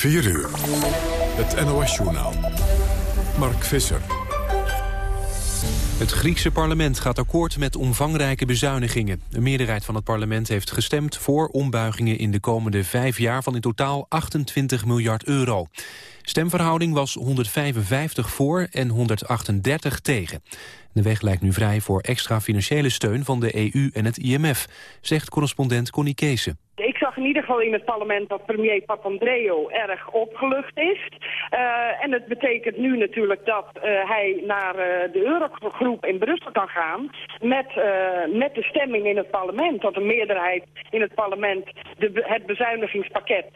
4 uur. Het NOS-journaal. Mark Visser. Het Griekse parlement gaat akkoord met omvangrijke bezuinigingen. Een meerderheid van het parlement heeft gestemd voor ombuigingen in de komende vijf jaar van in totaal 28 miljard euro. Stemverhouding was 155 voor en 138 tegen. De weg lijkt nu vrij voor extra financiële steun van de EU en het IMF, zegt correspondent Connie Kees. In ieder geval in het parlement dat premier Papandreou erg opgelucht is. Uh, en het betekent nu natuurlijk dat uh, hij naar uh, de Eurogroep in Brussel kan gaan met, met de stemming in het parlement. Dat een meerderheid in het parlement de, het bezuinigingspakket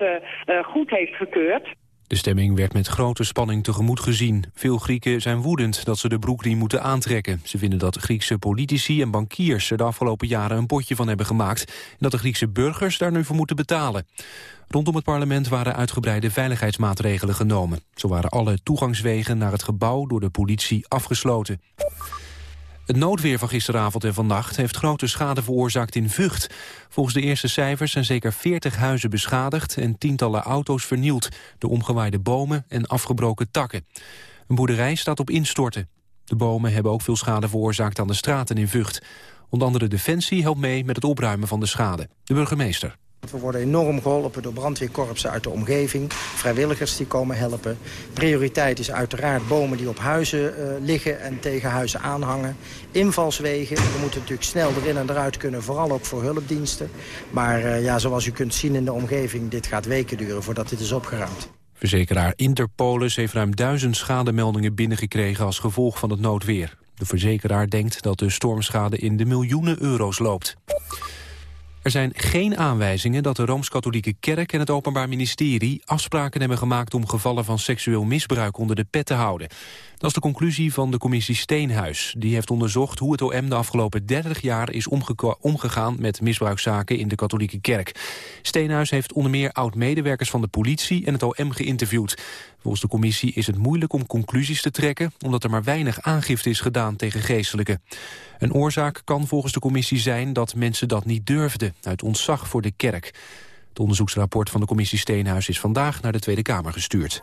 goed heeft gekeurd. De stemming werd met grote spanning tegemoet gezien. Veel Grieken zijn woedend dat ze de broekriem moeten aantrekken. Ze vinden dat Griekse politici en bankiers er de afgelopen jaren een potje van hebben gemaakt... en dat de Griekse burgers daar nu voor moeten betalen. Rondom het parlement waren uitgebreide veiligheidsmaatregelen genomen. Zo waren alle toegangswegen naar het gebouw door de politie afgesloten. Het noodweer van gisteravond en vannacht heeft grote schade veroorzaakt in Vught. Volgens de eerste cijfers zijn zeker 40 huizen beschadigd en tientallen auto's vernield door omgewaaide bomen en afgebroken takken. Een boerderij staat op instorten. De bomen hebben ook veel schade veroorzaakt aan de straten in Vught. Onder andere Defensie helpt mee met het opruimen van de schade. De burgemeester. We worden enorm geholpen door brandweerkorpsen uit de omgeving. Vrijwilligers die komen helpen. Prioriteit is uiteraard bomen die op huizen uh, liggen en tegen huizen aanhangen. Invalswegen. We moeten natuurlijk snel erin en eruit kunnen, vooral ook voor hulpdiensten. Maar uh, ja, zoals u kunt zien in de omgeving, dit gaat weken duren voordat dit is opgeruimd. Verzekeraar Interpolis heeft ruim duizend schademeldingen binnengekregen als gevolg van het noodweer. De verzekeraar denkt dat de stormschade in de miljoenen euro's loopt. Er zijn geen aanwijzingen dat de Rooms-Katholieke Kerk en het Openbaar Ministerie afspraken hebben gemaakt om gevallen van seksueel misbruik onder de pet te houden. Dat is de conclusie van de commissie Steenhuis. Die heeft onderzocht hoe het OM de afgelopen 30 jaar is omgegaan met misbruikzaken in de katholieke kerk. Steenhuis heeft onder meer oud-medewerkers van de politie en het OM geïnterviewd. Volgens de commissie is het moeilijk om conclusies te trekken... omdat er maar weinig aangifte is gedaan tegen geestelijken. Een oorzaak kan volgens de commissie zijn dat mensen dat niet durfden... uit ontzag voor de kerk. Het onderzoeksrapport van de commissie Steenhuis is vandaag naar de Tweede Kamer gestuurd.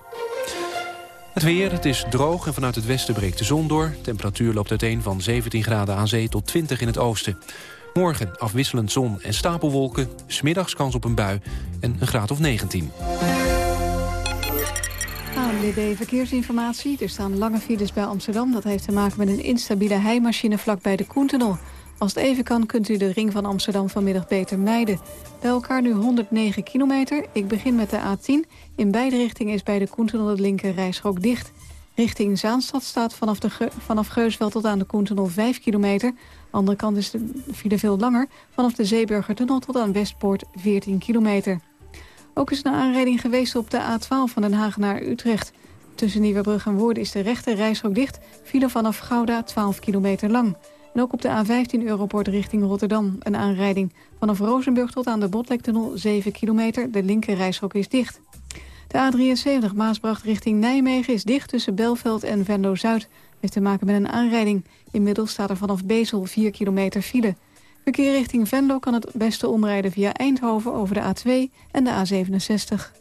Het weer, het is droog en vanuit het westen breekt de zon door. Temperatuur loopt uiteen van 17 graden aan zee tot 20 in het oosten. Morgen afwisselend zon en stapelwolken, smiddags kans op een bui en een graad of 19. ANWB Verkeersinformatie. Er staan lange files bij Amsterdam. Dat heeft te maken met een instabiele heimachine vlak bij de Koentunnel. Als het even kan kunt u de ring van Amsterdam vanmiddag beter mijden. Bij elkaar nu 109 kilometer. Ik begin met de A10. In beide richtingen is bij de Koentunnel het linker rijstrook dicht. Richting Zaanstad staat vanaf, de vanaf Geusveld tot aan de Koentunnel 5 kilometer. Andere kant is de file veel langer. Vanaf de Zeeburgertunnel tot aan Westpoort 14 kilometer. Ook is een aanrijding geweest op de A12 van Den Haag naar Utrecht. Tussen Nieuwebrug en Woerden is de rechte reishok dicht. File vanaf Gouda 12 kilometer lang. En ook op de A15 Europort richting Rotterdam een aanrijding. Vanaf Rozenburg tot aan de Botlektunnel 7 kilometer. De linker is dicht. De A73 Maasbracht richting Nijmegen is dicht tussen Belveld en Venlo-Zuid. Heeft te maken met een aanrijding. Inmiddels staat er vanaf Bezel 4 kilometer file. Verkeer richting Venlo kan het beste omrijden via Eindhoven over de A2 en de A67.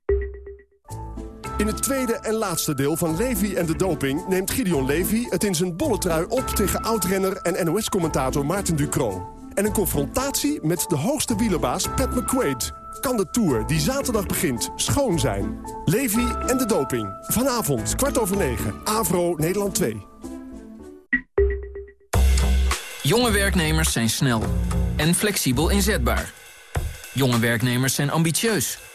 In het tweede en laatste deel van Levi en de doping... neemt Gideon Levi het in zijn bolle trui op tegen oudrenner en NOS-commentator Maarten Ducro. En een confrontatie met de hoogste wielerbaas Pat McQuaid kan de Tour die zaterdag begint schoon zijn. Levi en de doping. Vanavond, kwart over negen. Avro, Nederland 2. Jonge werknemers zijn snel en flexibel inzetbaar. Jonge werknemers zijn ambitieus.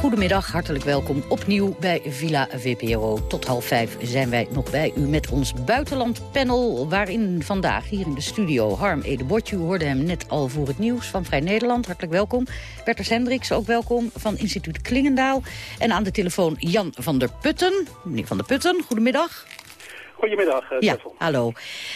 Goedemiddag, hartelijk welkom opnieuw bij Villa VPRO. Tot half vijf zijn wij nog bij u met ons buitenlandpanel... waarin vandaag hier in de studio Harm Edebotje... u hoorde hem net al voor het nieuws van Vrij Nederland. Hartelijk welkom. Bertus Hendricks, ook welkom, van instituut Klingendaal. En aan de telefoon Jan van der Putten. Meneer van der Putten, goedemiddag. Goedemiddag, uh, Ja, hallo.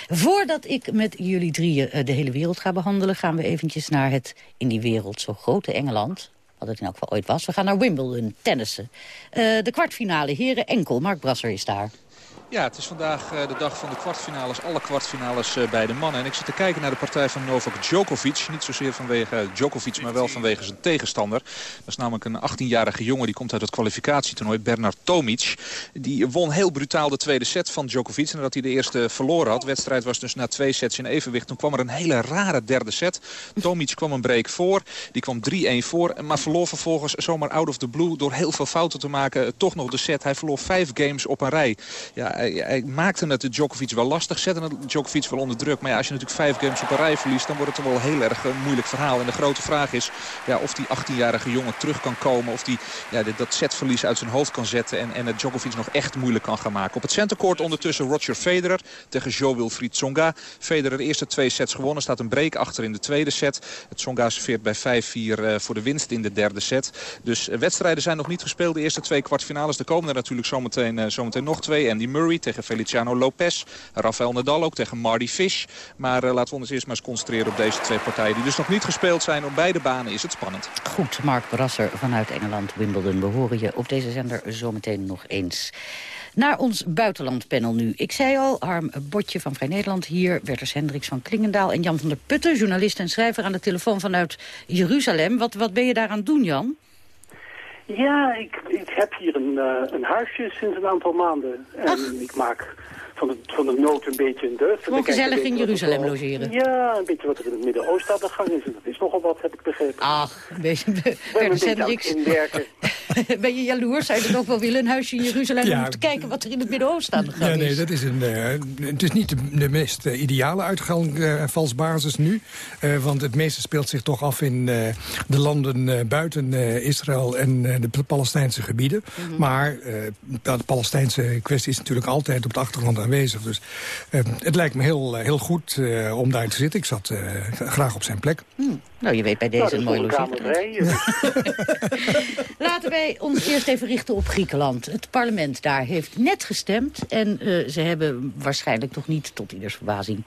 Voordat ik met jullie drieën uh, de hele wereld ga behandelen... gaan we eventjes naar het in die wereld zo grote Engeland wat het in elk ooit was. We gaan naar Wimbledon, tennissen. Uh, de kwartfinale, heren enkel. Mark Brasser is daar. Ja, het is vandaag uh, de dag van de kwartfinales, alle kwartfinales uh, bij de mannen. En ik zit te kijken naar de partij van Novak Djokovic. Niet zozeer vanwege Djokovic, maar wel vanwege zijn tegenstander. Dat is namelijk een 18-jarige jongen, die komt uit het kwalificatietoernooi, Bernard Tomic. Die won heel brutaal de tweede set van Djokovic. En dat hij de eerste verloren had. De wedstrijd was dus na twee sets in evenwicht. Toen kwam er een hele rare derde set. Tomic kwam een break voor, die kwam 3-1 voor. Maar verloor vervolgens zomaar out of the blue door heel veel fouten te maken. Toch nog de set. Hij verloor vijf games op een rij. Ja, hij, hij, maakte het Djokovic wel lastig, zette het Djokovic wel onder druk. Maar ja, als je natuurlijk vijf games op een rij verliest, dan wordt het wel een heel erg uh, moeilijk verhaal. En de grote vraag is ja, of die 18-jarige jongen terug kan komen. Of die ja, dat setverlies uit zijn hoofd kan zetten en, en het Djokovic nog echt moeilijk kan gaan maken. Op het centercourt ondertussen Roger Federer tegen Jo-Wilfried Tsonga. Federer de eerste twee sets gewonnen, staat een break achter in de tweede set. Het Tsonga serveert bij 5-4 uh, voor de winst in de derde set. Dus wedstrijden zijn nog niet gespeeld. De eerste twee kwartfinales, er komen er natuurlijk zometeen, zometeen nog twee. Andy Murray tegen Feliciano Lopez. Rafael Nadal ook tegen Marty Fish. Maar uh, laten we ons eerst maar eens concentreren op deze twee partijen... die dus nog niet gespeeld zijn. Op beide banen is het spannend. Goed, Mark Brasser vanuit Engeland, Wimbledon. We horen je op deze zender zometeen nog eens. Naar ons buitenlandpanel nu. Ik zei al, Harm Botje van Vrij Nederland hier... Bertus Hendricks van Klingendaal en Jan van der Putten... journalist en schrijver aan de telefoon vanuit Jeruzalem. Wat, wat ben je daar aan het doen, Jan? Ja, ik heb hier een, uh, een huisje sinds een aantal maanden. En Ach. ik maak van de, van de nood een beetje een deugd. Gewoon gezellig in Jeruzalem al, logeren. Ja, een beetje wat er in het Midden-Oosten aan de gang is. En dat is nogal wat, heb ik begrepen. Ach, een beetje... Hendricks. ben je jaloers? Zou je ook wel willen, een huisje in Jeruzalem... Ja, om te kijken wat er in het Midden-Oosten aan de gang ja, nee, is? dat is een, uh, het is niet de, de meest uh, ideale uitgangsbasis nu. Uh, want het meeste speelt zich toch af in de landen buiten Israël... en de Palestijnse gebieden. Mm -hmm. Maar de Palestijnse kwestie is natuurlijk altijd op de achtergrond aanwezig. Dus het lijkt me heel, heel goed om daar te zitten. Ik zat graag op zijn plek. Mm. Nou, je weet bij deze nou, een mooi logisch. Laten wij ons eerst even richten op Griekenland. Het parlement daar heeft net gestemd. En uh, ze hebben waarschijnlijk toch niet, tot ieders verbazing...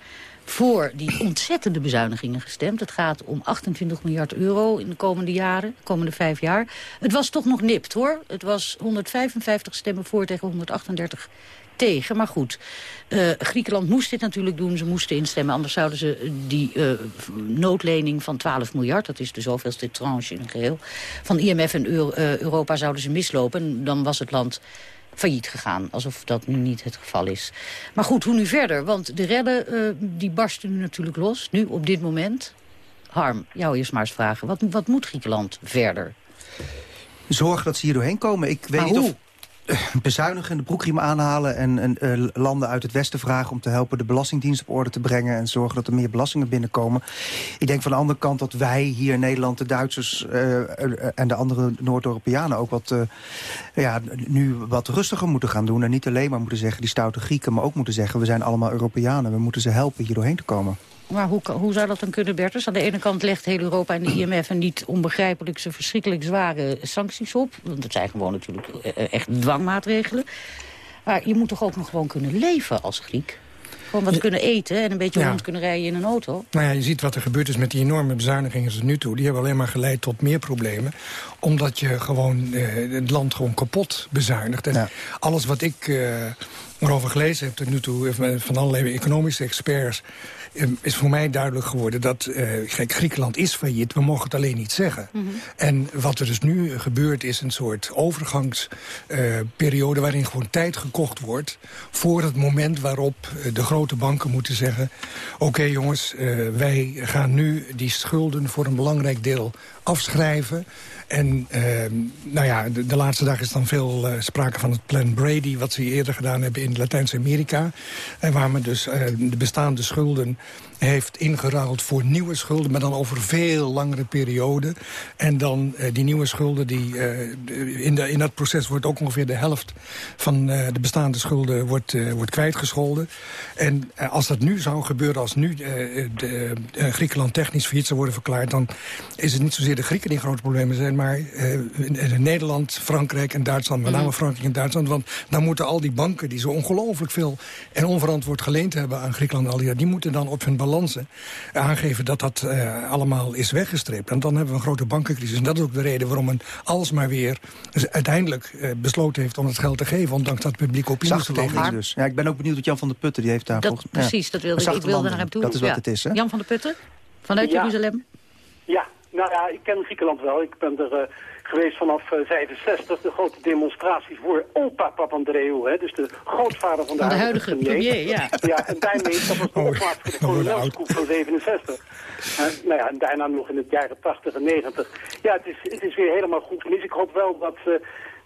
voor die ontzettende bezuinigingen gestemd. Het gaat om 28 miljard euro in de komende jaren, de komende vijf jaar. Het was toch nog nipt, hoor. Het was 155 stemmen voor tegen 138 tegen. Maar goed, uh, Griekenland moest dit natuurlijk doen. Ze moesten instemmen, anders zouden ze die uh, noodlening van 12 miljard... dat is de zoveelste tranche in een geheel... van IMF en Euro uh, Europa zouden ze mislopen. En dan was het land failliet gegaan. Alsof dat nu niet het geval is. Maar goed, hoe nu verder? Want de redden die barsten nu natuurlijk los. Nu, op dit moment. Harm, jou eerst maar eens vragen. Wat, wat moet Griekenland verder? Zorg dat ze hier doorheen komen. Ik weet maar niet hoe? of bezuinigen, de broekriem aanhalen... en, uh, landen uit het westen vragen om te helpen de belastingdienst op orde te brengen... en zorgen dat er meer belastingen binnenkomen. Ik denk van de andere kant dat wij hier in Nederland... de Duitsers uh, en de andere Noord-Europeanen ook wat, ja, nu wat rustiger moeten gaan doen... en niet alleen maar moeten zeggen, die stoute Grieken... maar ook moeten zeggen, we zijn allemaal Europeanen. We moeten ze helpen hier doorheen te komen. Maar hoe, hoe zou dat dan kunnen, Bertus? Aan de ene kant legt heel Europa en de IMF... een niet onbegrijpelijk ze verschrikkelijk zware sancties op. Want dat zijn gewoon natuurlijk echt dwangmaatregelen. Maar je moet toch ook nog gewoon kunnen leven als Griek? Gewoon wat ja. kunnen eten en een beetje ja. rond kunnen rijden in een auto. Nou ja, je ziet wat er gebeurd is met die enorme bezuinigingen tot nu toe. Die hebben alleen maar geleid tot meer problemen. Omdat je gewoon uh, het land gewoon kapot bezuinigt. En ja. alles wat ik... Erover gelezen heb tot nu toe van allerlei economische experts... Ehm, is voor mij duidelijk geworden dat uh, Griekenland is failliet. We mogen het alleen niet zeggen. Mhm. En wat er dus nu gebeurt is een soort overgangsperiode... Uh, waarin gewoon tijd gekocht wordt voor het moment waarop uh, de grote banken moeten zeggen... oké jongens, wij gaan nu die schulden voor een belangrijk deel afschrijven... En uh, nou ja, de, laatste dag is dan veel uh, sprake van het plan Brady... wat ze eerder gedaan hebben in Latijns-Amerika. En waar men dus uh, de bestaande schulden heeft ingeruild voor nieuwe schulden... maar dan over veel langere periode. En dan uh, die nieuwe schulden, die, uh, in, de, in dat proces wordt ook ongeveer de helft... van uh, de bestaande schulden wordt, wordt kwijtgescholden. En als dat nu zou gebeuren, als nu de, Griekenland technisch failliet zou worden verklaard... dan is het niet zozeer de Grieken die grote problemen zijn... maar Nederland, Frankrijk en Duitsland, met name mhm. Frankrijk en Duitsland. Want dan moeten al die banken die zo ongelooflijk veel en onverantwoord geleend hebben aan Griekenland... Al die, die moeten dan op hun balansen aangeven dat dat uh, allemaal is weggestreept. En dan hebben we een grote bankencrisis. En dat is ook de reden waarom men alsmaar weer uiteindelijk uh, besloten heeft om het geld te geven. Ondanks dat publiek opinie te dus. Ja, ik ben ook benieuwd wat Jan van der Putten die heeft daar... Dat, volgens, precies, ja. dat wilde, ik wilde naar hem toe. Dat is wat het is, hè? Jan van der Putten, vanuit ja. Jeruzalem. Ja, nou ja, ik ken Griekenland wel. Ik ben er... Uh, geweest vanaf 65, eh, de grote demonstratie voor opa Papandreou, hè, dus de grootvader van de, van de huidige premier. ja. ja, en daarmee, dat was de oh, opmaat voor de kolonelskoep van 67. Uh, nou ja, en daarna nog in het jaren 80 en 90. Ja, het is, het is weer helemaal goed gemis. Ik hoop wel dat uh,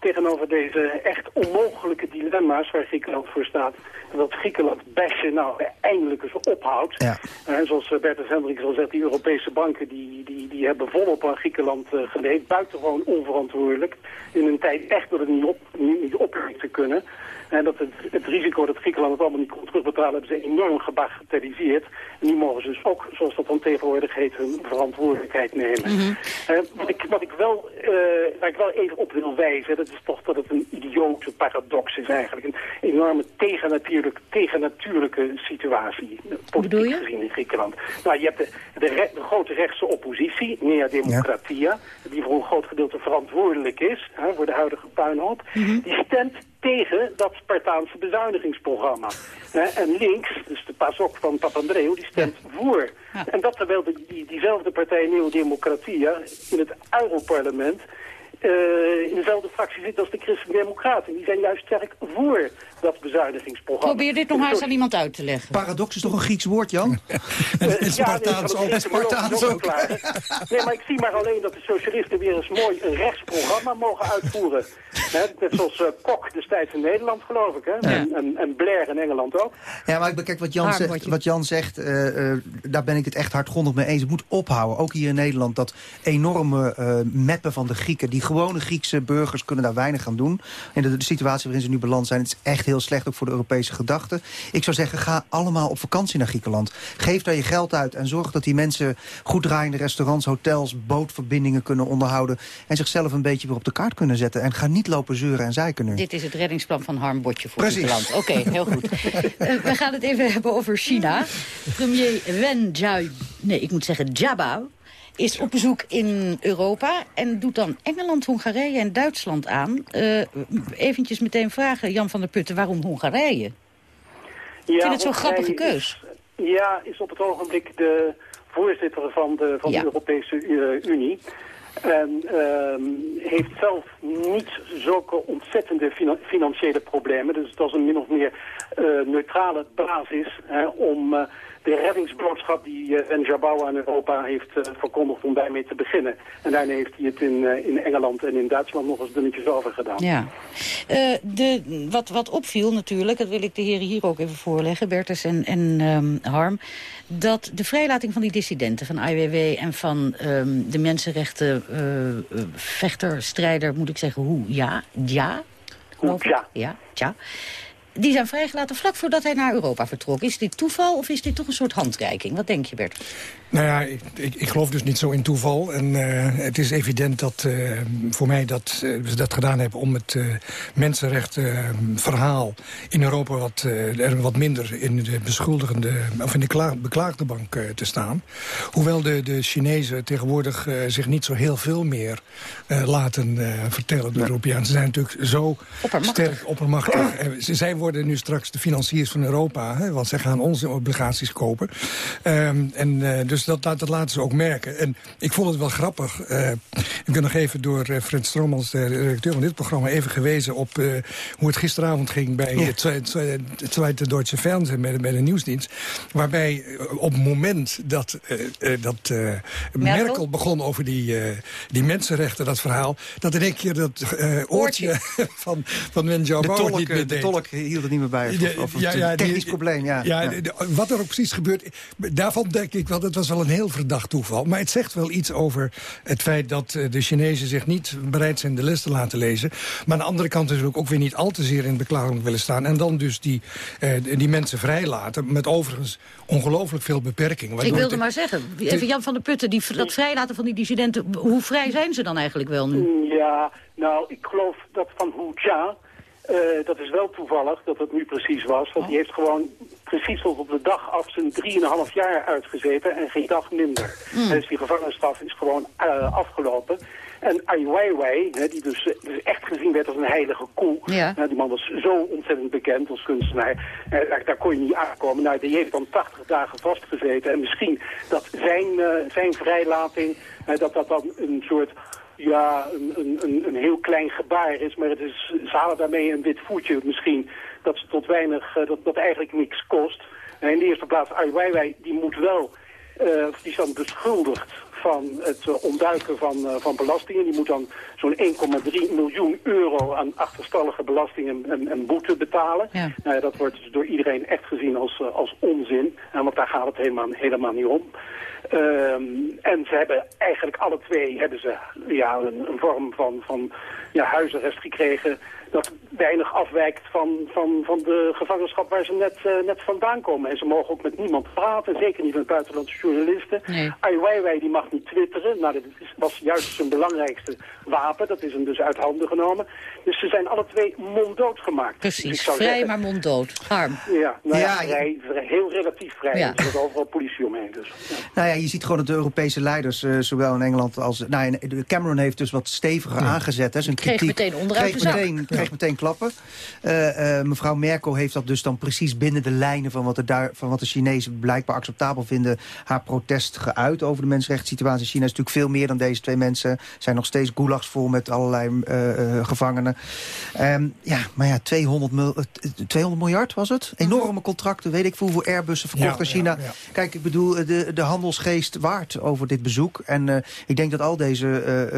tegenover deze echt onmogelijke dilemma's waar Griekenland voor staat, dat Griekenland bashen nou eindelijk eens ophoudt. Ja. En zoals eh, Bertus Hendricks al zegt, die Europese banken die, die, die hebben volop aan Griekenland uh, geleend, buitengewoon onverantwoordelijk. In een tijd echt dat het niet op, niet, niet op te kunnen. En dat het, het, risico dat Griekenland het allemaal niet kon terugbetalen... hebben ze enorm gebagatelliseerd. En nu mogen ze dus ook, zoals dat dan tegenwoordig heet... hun verantwoordelijkheid nemen. Mm wat, ik, wat ik wel, uh, waar ik wel even op wil wijzen... dat is toch dat het een idiote paradox is eigenlijk. Een enorme tegennatuurlijk, tegennatuurlijke situatie. Politiek gezien in Griekenland. Nou, je hebt de, de, de grote rechtse oppositie, Nea Democratia... die voor een groot gedeelte verantwoordelijk is... Hè, voor de huidige puinhoop. Mm Die stemt tegen dat Spartaanse bezuinigingsprogramma. en links, dus de PASOK van Papandreou, die stemt voor. En dat terwijl de, die, diezelfde partij Nieuwe Democratie in het Europarlement in dezelfde fractie zit als de Christen-Democraten. Die zijn juist sterk voor dat bezuinigingsprogramma. Probeer dit nog maar eens aan iemand uit te leggen. Paradox is toch een Grieks woord, Jan? en Spartaans ook. Spartaans ook. Nee, maar ik zie maar alleen dat de socialisten weer eens mooi een rechtsprogramma mogen uitvoeren. net zoals uh, Kok destijds in Nederland, geloof ik. Hè? En, en, en, Blair in Engeland ook. Ja, maar kijk, wat Jan zegt, wat Jan zegt uh, daar ben ik het echt hardgrondig mee eens. Het moet ophouden, ook hier in Nederland, dat enorme meppen van de Grieken... die gewone Griekse burgers kunnen daar weinig aan doen. En de, de situatie waarin ze nu beland zijn, het is echt heel slecht ook voor de Europese gedachten. Ik zou zeggen, ga allemaal op vakantie naar Griekenland. Geef daar je geld uit en zorg dat die mensen goed draaiende restaurants, hotels, bootverbindingen kunnen onderhouden. En zichzelf een beetje weer op de kaart kunnen zetten. En ga niet lopen zeuren en zeiken nu. Dit is het reddingsplan van Harm Botje voor Precies. Griekenland. Oké, heel goed. uh, we gaan het even hebben over China. Premier Wen Jiao, nee, ik moet zeggen Jiabao is op bezoek in Europa en doet dan Engeland, Hongarije en Duitsland aan. Uh, eventjes meteen vragen, Jan van der Putten, waarom Hongarije? Ja, ik vind het zo'n grappige keus. Ja, is op het ogenblik de voorzitter van de, van de Europese Unie. En uh, heeft zelf niet zulke ontzettende financiële problemen. Dus dat is een min of meer uh, neutrale basis hè, om de reddingsboodschap die uh, Ben Jabou aan Europa heeft uh, verkondigd om daarmee te beginnen. En daarna heeft hij het in, uh, in Engeland en in Duitsland nog eens dunnetjes over gedaan. Ja. de, wat, wat opviel natuurlijk, dat wil ik de heren hier ook even voorleggen, Bertus en, en um, Harm, dat de vrijlating van die dissidenten van IWW en van um, de mensenrechten vechter, strijder, moet ik zeggen, hoe? Ja, Ja. Ja, ja die zijn vrijgelaten vlak voordat hij naar Europa vertrok. Is dit toeval of is dit toch een soort handreiking? Wat denk je, Bert? Nou ja, ik, ik, ik, geloof dus niet zo in toeval. En uh, het is evident dat uh, voor mij dat uh, we dat gedaan hebben... om het mensenrechtenverhaal in Europa wat, er wat minder in de beschuldigende... of in de beklaagde bank te staan. Hoewel de, de Chinezen tegenwoordig zich niet zo heel veel meer laten vertellen door de Europeanen. Ze zijn natuurlijk zo oppermachtig. sterk oppermachtig. zij worden nu straks de financiers van Europa, hè, want zij gaan onze obligaties kopen. Ehm, en dus dus dat, dat, laten ze ook merken. En ik vond het wel grappig. Uh, ik ben nog even door uh, Fred Stromans, de redacteur van dit programma... even gewezen op uh, hoe het gisteravond ging bij ja. het Tweede Deutsche Fernsehen... Bij de, bij de nieuwsdienst. Waarbij op het moment dat, dat Merkel? Merkel? begon over die, die mensenrechten, dat verhaal... dat in één keer dat oortje van, van Menjo de tolk, de tolk hield het niet meer bij. Of, of ja, ja, technisch die, probleem, ja. ja, ja. wat er ook precies gebeurt, daarvan denk ik wel... het was wel een heel verdacht toeval. Maar het zegt wel iets over het feit dat eh, de Chinezen zich niet bereid zijn de les te laten lezen. Maar aan de andere kant natuurlijk ook weer niet al te zeer in beklaging willen staan. En dan dus die, uh, die mensen vrijlaten. Met overigens ongelooflijk veel beperkingen. Ik wilde maar zeggen, even Jan van der Putten, die, dat vrijlaten van die dissidenten. Hoe vrij zijn ze dan eigenlijk wel nu? Ja, nou, ik geloof dat van Hu Jia uh, dat is wel toevallig dat het nu precies was. Want die heeft gewoon precies tot op de dag af zijn 3,5 jaar uitgezeten en geen dag minder. Mm. Dus die gevangenisstraf is gewoon uh, afgelopen. En Ai Weiwei, die dus, dus, echt gezien werd als een heilige koe. Ja. die man was zo ontzettend bekend als kunstenaar. Daar, daar, kon je niet aankomen. Nou, die heeft dan 80 dagen vastgezeten. En misschien dat zijn, zijn vrijlating, dat dat dan een soort ja, een, een, een heel klein gebaar is. Maar het is, ze halen daarmee een wit voetje misschien. Dat ze tot weinig, uh, dat, dat eigenlijk niks kost. En in de eerste plaats, Ai Weiwei, die moet wel, uh, die is dan beschuldigd van het uh, ontduiken van, van belastingen. Die moet dan zo'n 1,3 miljoen euro aan achterstallige belastingen en, en boete betalen. Ja. Nou dat wordt dus door iedereen echt gezien als, als onzin. En want daar gaat het helemaal, helemaal niet om. Um, en ze hebben eigenlijk alle twee hebben ze, ja, een, een vorm van, van ja, huisarrest gekregen dat weinig afwijkt van, van, van de gevangenschap waar ze net, uh, net vandaan komen. En ze mogen ook met niemand praten, zeker niet met buitenlandse journalisten. Nee. Ai Weiwei die mag niet twitteren, nou, dat was juist zijn belangrijkste wapen. Dat is hem dus uit handen genomen. Dus ze zijn alle twee monddood gemaakt. Precies, dus vrij zeggen, maar monddood. Harm. Ja, nou ja, ja vrij, vrij, heel relatief vrij. Ja. Er zit overal politie omheen. Dus, ja. Nou ja, je ziet gewoon dat de Europese leiders, uh, zowel in Engeland als... Nou, Cameron heeft dus wat steviger aangezet. Hè, zijn kritiek. Kreeg meteen onderuit kreeg meteen, kreeg meteen klappen. Uh, uh, mevrouw Merkel heeft dat dus dan precies binnen de lijnen... van wat de, van wat de Chinezen blijkbaar acceptabel vinden... haar protest geuit over de mensenrechtssituatie in China. is natuurlijk veel meer dan deze twee mensen. Er zijn nog steeds gulags vol met allerlei gevangenen. Um, ja, maar ja, 200, mil, 200 miljard was het? Enorme contracten, weet ik veel hoeveel Airbussen verkocht aan China. Ja, ja. Kijk, ik bedoel, de, de handelsgeest waard over dit bezoek. En ik denk dat al deze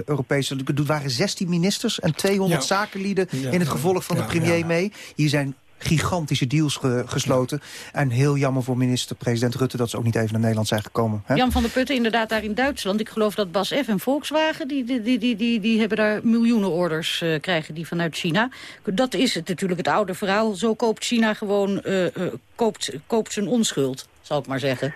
Europese... Het waren 16 ministers en 200 zakenlieden... in het gevolg van de premier mee. Hier zijn gigantische deals ge gesloten. En heel jammer voor minister-president Rutte dat ze ook niet even naar Nederland zijn gekomen. Hè? Jan van der Putten, inderdaad daar in Duitsland. Ik geloof dat Bas F. en Volkswagen, die, die, die, die, die, hebben daar miljoenen orders uh, krijgen die vanuit China. Dat is het natuurlijk het oude verhaal. Zo koopt China gewoon, uh, uh, koopt, koopt zijn onschuld, zal ik maar zeggen.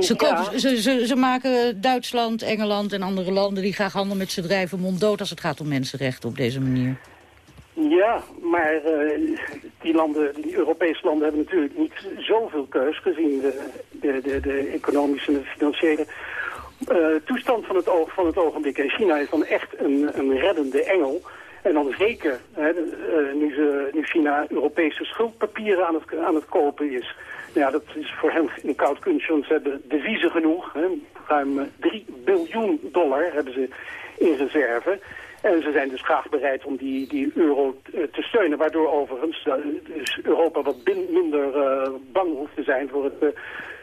Ze, kopen, ze, ze, ze, maken Duitsland, Engeland en andere landen die graag handelen met ze drijven monddood als het gaat om mensenrechten op deze manier. Ja, maar uh, die, landen, die Europese landen hebben natuurlijk niet zoveel keus gezien de, de, de, economische en de financiële uh, toestand van het, oog, van het ogenblik. En China is dan echt een, een reddende engel. En dan zeker, hè, uh, nu, ze, nu China Europese schuldpapieren aan het, aan het kopen is. Ja, dat is voor hen een koud kunstje, want ze hebben deviezen genoeg. Hè, ruim 3 biljoen dollar hebben ze in reserve. En ze zijn dus graag bereid om die, die euro te steunen. Waardoor overigens dus Europa wat minder uh, bang hoeft te zijn voor het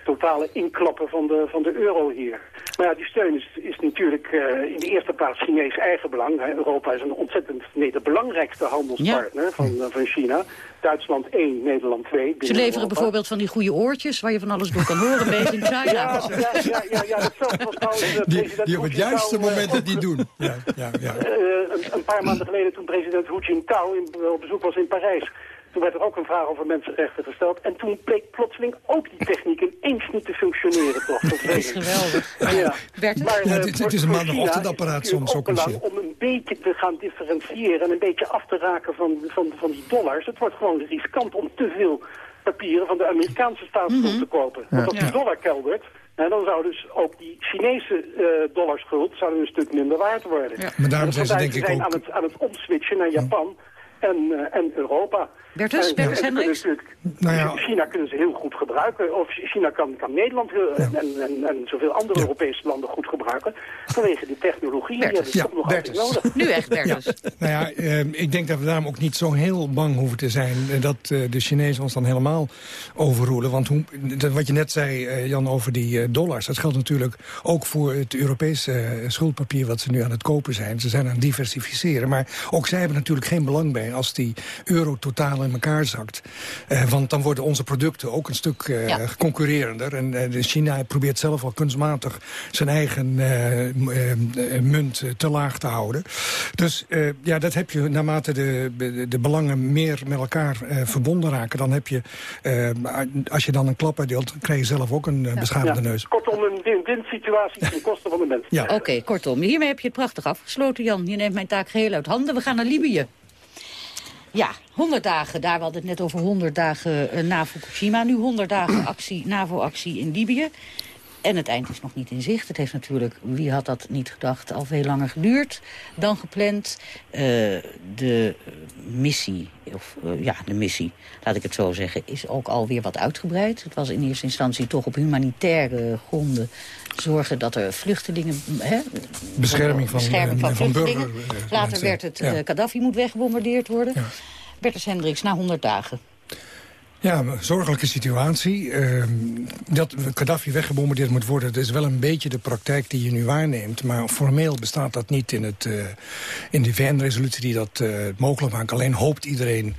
totale inklappen van de, van de euro hier. Maar ja, die steun is, is natuurlijk uh, in de eerste plaats Chinees eigen belang. Europa is een ontzettend, nee, de belangrijkste handelspartner ja. van, van China. Duitsland 1, Nederland 2. Ze leveren Europa. bijvoorbeeld van die goede oortjes waar je van alles door kan horen, beetje in China. Ja, ja, ja, ja, ja dat was trouwens uh, die, die op het juiste moment dat die doen. Ja, ja, ja. Uh, een, een, paar maanden geleden toen president Hu Jintao in, op bezoek was in Parijs Toen werd er ook een vraag over mensenrechten gesteld. En toen bleek plotseling ook die techniek ineens niet te functioneren, toch? Dat is geweldig. Ja. Maar, ja, het, het is een maandagochtendapparaat soms ook een om een beetje te gaan differentiëren... en een beetje af te raken van, van, van die dollars. Het wordt gewoon riskant om te veel papieren van de Amerikaanse staatsschuld Mhm. te kopen. Want als die dollar keldert, hè, dan zou dus ook die Chinese eh dollarschuld zou een stuk minder waard worden. Maar daarom En zijn ze denk ik ook- aan het, aan het omswitchen naar Japan en, eh, en Europa. Bertus, Bertus Hendricks? Nou ja. China kunnen ze heel goed gebruiken. Of China kan, kan Nederland heel- en, en, en zoveel andere Europese landen goed gebruiken. Vanwege die technologie. Die hebben ze Ja, toch nog altijd Bertus. nodig. Nu echt, Bertus. Nou ja, eh, ik denk dat we daarom ook niet zo heel bang hoeven te zijn... eh, dat eh, de Chinezen ons dan helemaal overroelen. Want hoe, dat wat je net zei, eh, Jan, over die dollars... dat geldt natuurlijk ook voor het Europese schuldpapier... wat ze nu aan het kopen zijn. Ze zijn aan het diversificeren. Maar ook zij hebben natuurlijk geen belang bij... als die euro totaal in elkaar zakt. Eh, want dan worden onze producten ook een stuk eh, Ja. concurrerender. En eh, de China probeert zelf al kunstmatig zijn eigen munt te laag te houden. Dus eh, ja, dat heb je naarmate de, de, belangen meer met elkaar eh, verbonden raken. Dan heb je, eh, als je dan een klap uitdeelt, dan krijg je zelf ook een beschadigde neus. Kortom, een win-win situatie ten koste van de mensen. Ja. Oké, kortom. Hiermee heb je het prachtig afgesloten, Jan. Je neemt mijn taak geheel uit handen. We gaan naar Libië. Ja, 100 dagen. Daar we hadden het net over 100 dagen eh, na Fukushima. Nu 100 dagen actie, NAVO-actie in Libië. En het eind is nog niet in zicht. Het heeft natuurlijk, wie had dat niet gedacht, al veel langer geduurd dan gepland. Eh, de missie, of eh, ja, de missie, laat ik het zo zeggen, is ook alweer wat uitgebreid. Het was in eerste instantie toch op humanitaire gronden zorgen dat er vluchtelingen... Hè, Bescherming van, bescherming eh, van, van vluchtelingen. burger, eh, Later werd het, Ja. eh, Gaddafi moet weggebombardeerd worden. Bertus Hendricks, na 100 dagen. Ja, een zorgelijke situatie. Ehm, dat Gaddafi weggebombardeerd moet worden... dat is wel een beetje de praktijk die je nu waarneemt. Maar formeel bestaat dat niet in, het, in de VN-resolutie die dat mogelijk maakt. Alleen hoopt iedereen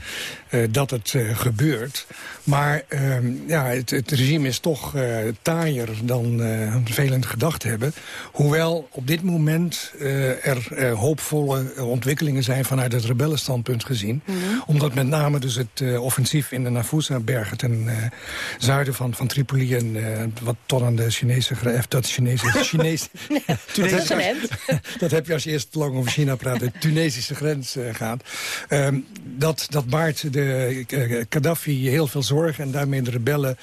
dat het eh, gebeurt. Maar ehm, ja, het, het regime is toch eh taaier dan eh velen gedacht hebben. Hoewel op dit moment eh, er eh, hoopvolle ontwikkelingen zijn... vanuit het rebellenstandpunt gezien. Omdat met name dus het eh, offensief in de Nafusa-bergen... ten eh, zuiden van, van Tripoli en eh, wat tot aan de Chinese... eh, Dat Chinese... Chinese Tunesische dat, heb je, dat heb je als je eerst lang over China praat... de Tunesische grens eh, gaat. Ehm, dat, dat baart de eh, Gaddafi heel veel zorg... en daarmee de rebellen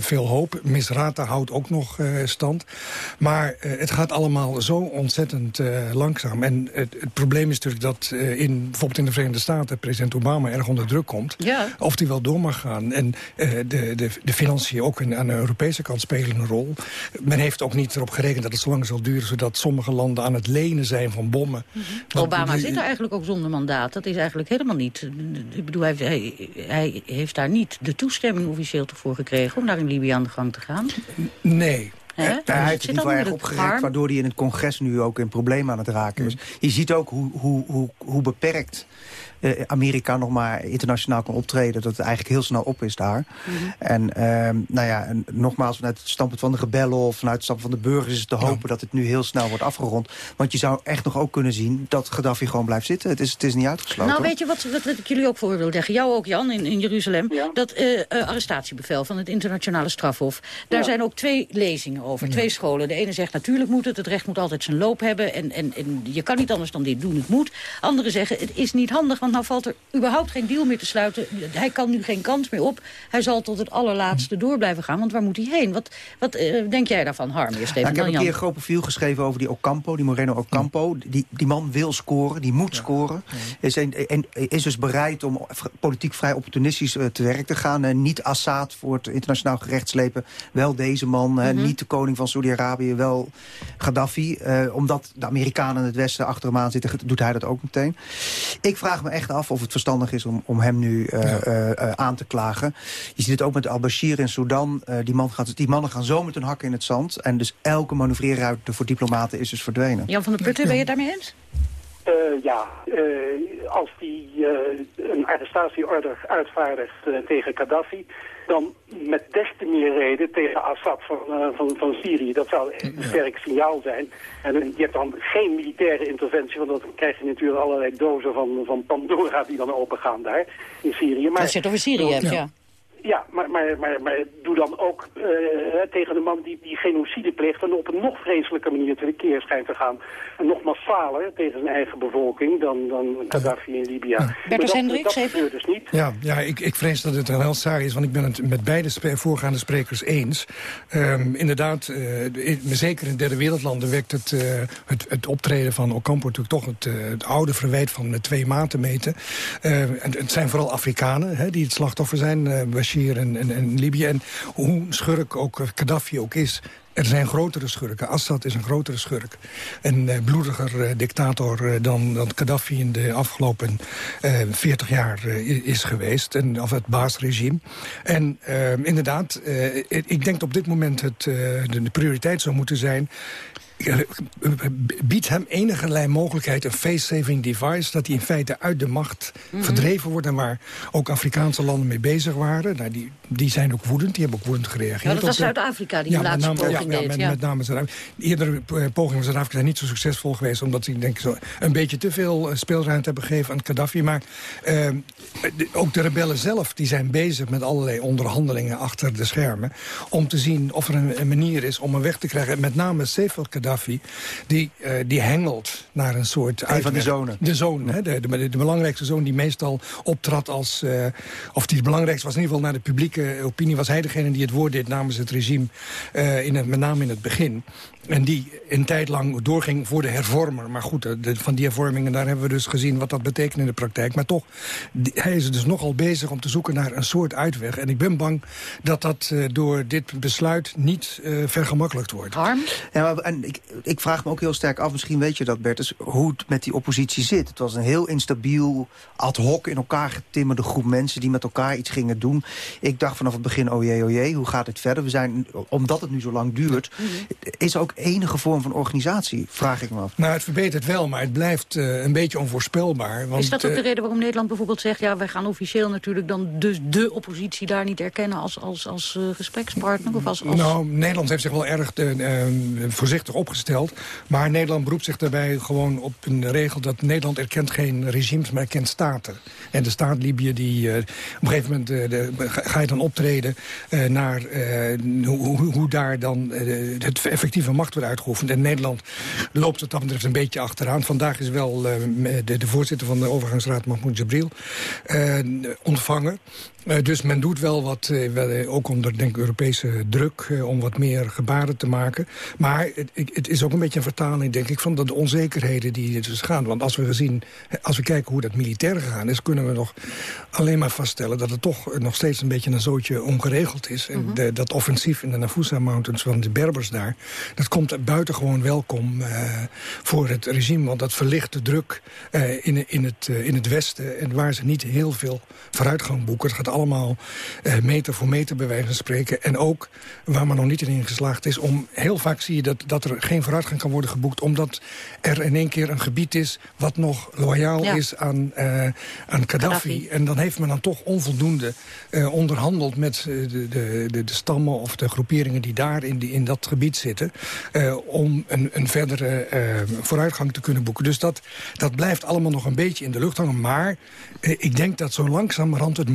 veel hoop. Misrata houdt ook nog stand. Maar het gaat allemaal zo ontzettend langzaam. En het, het probleem is natuurlijk dat in, bijvoorbeeld in de Verenigde Staten... president Obama erg onder druk komt. Ja. Of die wel door mag gaan. En de, de, de financiën ook in, aan de Europese kant spelen een rol. Men heeft ook niet erop gerekend dat het zo lang zal duren... zodat sommige landen aan het lenen zijn van bommen. Want Obama die- zit er eigenlijk ook zonder mandaat. Dat is eigenlijk helemaal niet. Ik bedoel, hij, hij, hij heeft daar niet de toestemming officieel voor gekregen... om daar in Libië aan de gang te gaan. Nee. Hè? Ja, Dus hij heeft het niet wel erg opgerekt, waardoor hij in het congres nu ook in problemen aan het raken is. Je ziet ook hoe, hoe, hoe, hoe beperkt eh, Amerika nog maar internationaal kan optreden. Dat het eigenlijk heel snel op is daar. En ehm, nou ja, en nogmaals, vanuit het standpunt van de rebellen of vanuit het standpunt van de burgers is het te hopen dat het nu heel snel wordt afgerond. Want je zou echt nog ook kunnen zien dat Gaddafi gewoon blijft zitten. Het is, het is niet uitgesloten. Nou, weet je wat, wat, wat ik jullie ook voor wil leggen? Jou ook, Jan, in, in Jeruzalem. Dat eh, eh, arrestatiebevel van het internationale strafhof. Daar Ja. zijn ook twee lezingen over. Twee scholen. De ene zegt natuurlijk moet het. Het recht moet altijd zijn loop hebben. En, en, en je kan niet anders dan dit doen. Het moet. Anderen zeggen het is niet handig. Want nou valt er überhaupt geen deal meer te sluiten. Hij kan nu geen kans meer op. Hij zal tot het allerlaatste door blijven gaan. Want waar moet hij heen? Wat, wat eh, denk jij daarvan, Harm? Nou, ik heb een keer een groot profiel geschreven over die Ocampo, die Moreno Ocampo. Die, die man wil scoren, die moet scoren. Is, een, en is dus bereid om politiek vrij opportunistisch eh, te werk te gaan. En niet Assad voor het internationaal gerecht slepen. Wel deze man, hè, Mhm. niet de koning van Saudi-Arabië, wel Gaddafi. Eh, omdat de Amerikanen in het Westen achter hem aan zitten, doet hij dat ook meteen. Ik vraag me echt af of het verstandig is om, om hem nu eh, eh, eh, aan te klagen. Je ziet het ook met al-Bashir in Sudan. Eh, die, man gaat, die mannen gaan zo met hun hakken in het zand. En dus elke manoeuvreerruimte voor diplomaten is dus verdwenen. Jan van der Putten, ben je het daarmee eens? ja, als die een arrestatieorder uitvaardigt tegen Gaddafi dan met des te meer reden tegen Assad van, uh, van, van Syrië. Dat zou een sterk signaal zijn. En je hebt dan geen militaire interventie, want dan krijg je natuurlijk allerlei dozen van, van Pandora die dan opengaan daar in Syrië. Maar, dat je het over Syrië hebt, ja. Ja, maar, maar, maar, maar doe dan ook uh, tegen de man die, die genocide pleegt... en op een nog vreselijke manier te keer schijnt te gaan. En nog massaler tegen zijn eigen bevolking dan, dan Gaddafi in Libië. Ja. Bertus Hendricks, dat gebeurt dus niet. Ja, ja ik, ik vrees dat het een heel saai is, want ik ben het met beide voorgaande sprekers eens. Um, inderdaad, uh, zeker in derde wereldlanden wekt het, uh, het, het optreden van Ocampo... natuurlijk toch het, het oude verwijt van twee maten meten. en, het zijn vooral Afrikanen hè, die het slachtoffer zijn en, en, Libië. En hoe schurk ook eh, Gaddafi ook is... Er zijn grotere schurken. Assad is een grotere schurk. Een uh, bloediger uh, dictator dan, dan Gaddafi in de afgelopen 40 jaar is geweest. En, of het baasregime. En inderdaad, ik denk dat op dit moment het, de prioriteit zou moeten zijn biedt hem enige mogelijkheid, een face-saving device... dat hij in feite uit de macht mhm. verdreven wordt... en waar ook Afrikaanse landen mee bezig waren. Nou, die, die zijn ook woedend, die hebben ook woedend gereageerd. Ja, dat was Zuid-Afrika die ja, laatste name, poging ja, deed. Met, ja. met name Zuid-Afrika. Eerdere pogingen van Zuid-Afrika zijn niet zo succesvol geweest... omdat ze denk ik, een beetje te veel eh, speelruimte hebben gegeven aan Gaddafi. Maar ook de rebellen zelf die zijn bezig met allerlei onderhandelingen achter de schermen... om te zien of er een, een manier is om hem weg te krijgen. Met name Sefer Gaddafi die, uh, die hengelt naar een soort... Een van de zonen. De zoon, hè, de, de, de, belangrijkste zoon die meestal optrad als... Uh, of die het belangrijkste was in ieder geval naar de publieke opinie... was hij degene die het woord deed namens het regime, uh, in het, met name in het begin. En die een tijd lang doorging voor de hervormer. Maar goed, de, van die hervormingen, daar hebben we dus gezien wat dat betekent in de praktijk. Maar toch, die, hij is dus nogal bezig om te zoeken naar een soort uitweg. En ik ben bang dat dat uh, door dit besluit niet uh, vergemakkelijkt wordt. Harm? Ja, maar, en ik, ik vraag me ook heel sterk af, misschien weet je dat Bertus... hoe het met die oppositie zit. Het was een heel instabiel, ad hoc in elkaar getimmerde groep mensen... die met elkaar iets gingen doen. Ik dacht vanaf het begin, oh jee, oh jee, hoe gaat het verder? We zijn, omdat het nu zo lang duurt, is er ook enige vorm van organisatie, vraag ik me af. Nou, het verbetert wel, maar het blijft uh, een beetje onvoorspelbaar. Want, is dat ook de reden waarom Nederland bijvoorbeeld zegt... ja, wij gaan officieel natuurlijk dan dus de oppositie daar niet erkennen... als, als, als uh, gesprekspartner? Of als, als... Nou, Nederland heeft zich wel erg uh, voorzichtig opgesteld. Maar Nederland beroept zich daarbij gewoon op een regel... dat Nederland erkent geen regimes, maar erkent staten. En de staat Libië, die op een gegeven moment de, ga je dan optreden... naar hoe, hoe, daar dan het effectieve macht wordt uitgeoefend. En Nederland loopt het dat betreft een beetje achteraan. Vandaag is wel de, de, voorzitter van de overgangsraad, Mahmoud Jabril, ontvangen. Uh, dus men doet wel wat, uh, ook onder denk, Europese druk... Om wat meer gebaren te maken. Maar het, het, is ook een beetje een vertaling, denk ik... van de onzekerheden die er dus gaan. Want als we, gezien, als we kijken hoe dat militair gegaan is... kunnen we nog alleen maar vaststellen... dat het toch nog steeds een beetje een zootje ongeregeld is. En mhm. de, dat offensief in de Nafusa Mountains van de Berbers daar... dat komt buitengewoon welkom voor het regime. Want dat verlicht de druk in, in, het, in het Westen... en waar ze niet heel veel vooruitgang boeken... Het gaat allemaal uh, meter voor meter bij wijze van spreken. En ook, waar men nog niet in geslaagd is... om heel vaak zie je dat, dat er geen vooruitgang kan worden geboekt... omdat er in één keer een gebied is wat nog loyaal is aan, uh, aan Gaddafi. En dan heeft men dan toch onvoldoende uh, onderhandeld... met de, de, de, de, stammen of de groeperingen die daar in, die, in dat gebied zitten... om een, een verdere vooruitgang te kunnen boeken. Dus dat, dat blijft allemaal nog een beetje in de lucht hangen. Maar ik denk dat zo langzamerhand het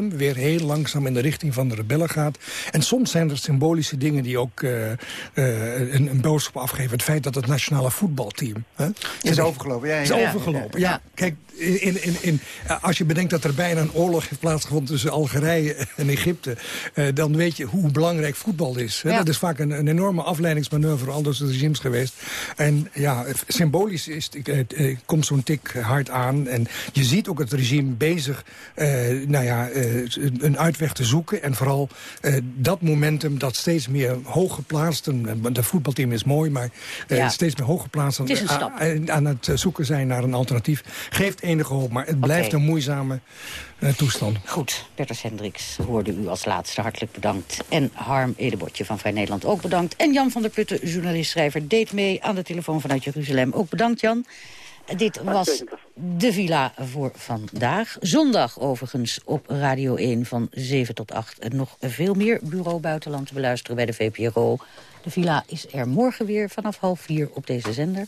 momentum weer heel langzaam in de richting van de rebellen gaat. En soms zijn er symbolische dingen die ook uh, uh, een, een, boodschap afgeven. Het feit dat het nationale voetbalteam... Hè, is overgelopen. Ja, is overgelopen, ja. Kijk, in, in, in, als je bedenkt dat er bijna een oorlog heeft plaatsgevonden... tussen Algerije en Egypte... Uh, dan weet je hoe belangrijk voetbal is. Hè? Dat is vaak een, een enorme afleidingsmanoeuvre... al de regimes geweest. En ja, symbolisch is, het, komt zo'n tik hard aan. En je ziet ook het regime bezig... nou ja, uh, een uitweg te zoeken. En vooral uh, dat momentum dat steeds meer hooggeplaatsten... de voetbalteam is mooi, maar ja. steeds meer hooggeplaatsten... Het aan het zoeken zijn naar een alternatief... geeft enige hoop, maar het blijft okay. een moeizame toestand. Goed, Bertus Hendricks hoorde u als laatste hartelijk bedankt. En Harm Edebotje van Vrij Nederland ook bedankt. En Jan van der Putten, journalist-schrijver, deed mee aan de telefoon vanuit Jeruzalem. Ook bedankt, Jan. Dit was de villa voor vandaag. Zondag overigens op Radio 1 van 7 tot 8. nog veel meer Bureau Buitenland te beluisteren bij de VPRO. De villa is er morgen weer vanaf half vier op deze zender.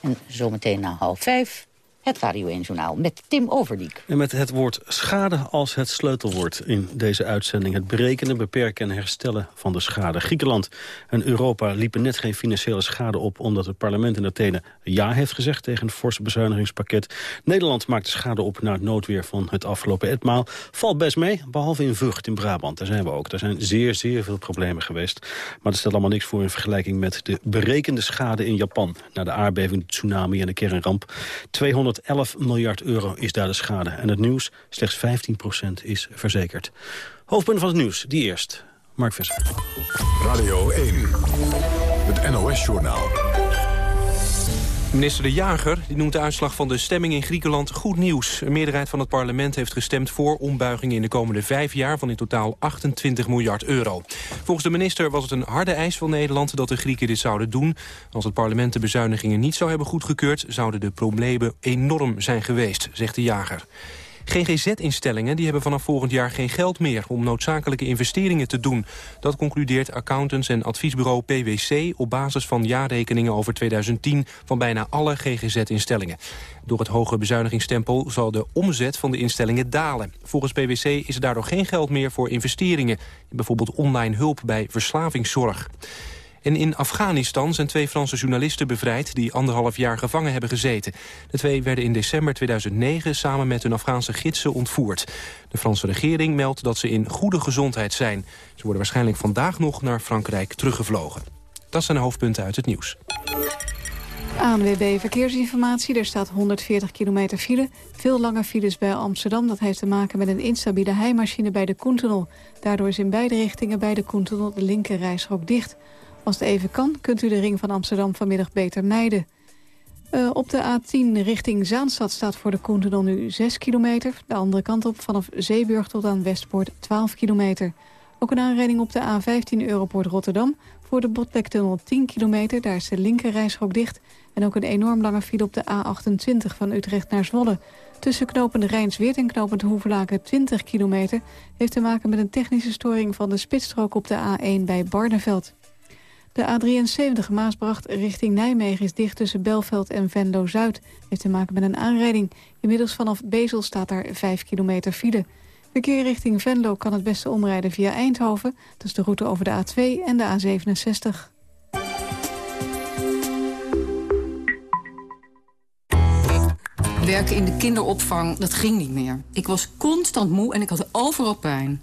En zometeen na half vijf het Radio 1-journaal met Tim Overdiek. En met het woord schade als het sleutelwoord in deze uitzending. Het berekenen, beperken en herstellen van de schade. Griekenland en Europa liepen net geen financiële schade op... omdat het parlement in Athene ja heeft gezegd tegen een forse bezuinigingspakket. Nederland maakt de schade op na het noodweer van het afgelopen etmaal. Valt best mee, behalve in Vught in Brabant. Daar zijn we ook. Er zijn zeer, zeer veel problemen geweest. Maar dat stelt allemaal niks voor in vergelijking met de berekende schade in Japan... na de aardbeving, de tsunami en de kernramp. 200 11 miljard euro is daar de schade. En het nieuws, slechts 15% is verzekerd. Hoofdpunt van het nieuws, die eerst. Mark Visser. Radio 1, het NOS-journaal. Minister De Jager die noemt de uitslag van de stemming in Griekenland goed nieuws. Een meerderheid van het parlement heeft gestemd voor ombuigingen in de komende vijf jaar van in totaal 28 miljard euro. Volgens de minister was het een harde eis van Nederland dat de Grieken dit zouden doen. Als het parlement de bezuinigingen niet zou hebben goedgekeurd, zouden de problemen enorm zijn geweest, zegt De Jager. GGZ-instellingen hebben vanaf volgend jaar geen geld meer... om noodzakelijke investeringen te doen. Dat concludeert accountants- en adviesbureau PwC... op basis van jaarrekeningen over 2010 van bijna alle GGZ-instellingen. Door het hoge bezuinigingstempel zal de omzet van de instellingen dalen. Volgens PwC is er daardoor geen geld meer voor investeringen... bijvoorbeeld online hulp bij verslavingszorg. En in Afghanistan zijn twee Franse journalisten bevrijd... die anderhalf jaar gevangen hebben gezeten. De twee werden in december 2009 samen met hun Afghaanse gidsen ontvoerd. De Franse regering meldt dat ze in goede gezondheid zijn. Ze worden waarschijnlijk vandaag nog naar Frankrijk teruggevlogen. Dat zijn de hoofdpunten uit het nieuws. ANWB Verkeersinformatie. Er staat 140 kilometer file. Veel lange files bij Amsterdam. Dat heeft te maken met een instabiele heimachine bij de Koentunnel. Daardoor is in beide richtingen bij de Koentunnel de linker dicht. Als het even kan, kunt u de ring van Amsterdam vanmiddag beter mijden. Uh, op de A10 richting Zaanstad staat voor de Koentunnel nu 6 kilometer. De andere kant op vanaf Zeeburg tot aan Westpoort 12 kilometer. Ook een aanrijding op de A15 Europoort Rotterdam. Voor de Botlektunnel 10 kilometer, daar is de linker rijstrook dicht. En ook een enorm lange file op de A28 van Utrecht naar Zwolle. Tussen knopende Rijnsweert en knopend Hoevelaken 20 kilometer... heeft te maken met een technische storing van de spitsstrook op de A1 bij Barneveld. De A73 Maasbracht richting Nijmegen is dicht tussen Belveld en Venlo-Zuid. Heeft te maken met een aanrijding. Inmiddels vanaf Bezel staat daar 5 kilometer file. Verkeer richting Venlo kan het beste omrijden via Eindhoven. Dat is de route over de A2 en de A67. Werken in de kinderopvang, dat ging niet meer. Ik was constant moe en ik had overal pijn.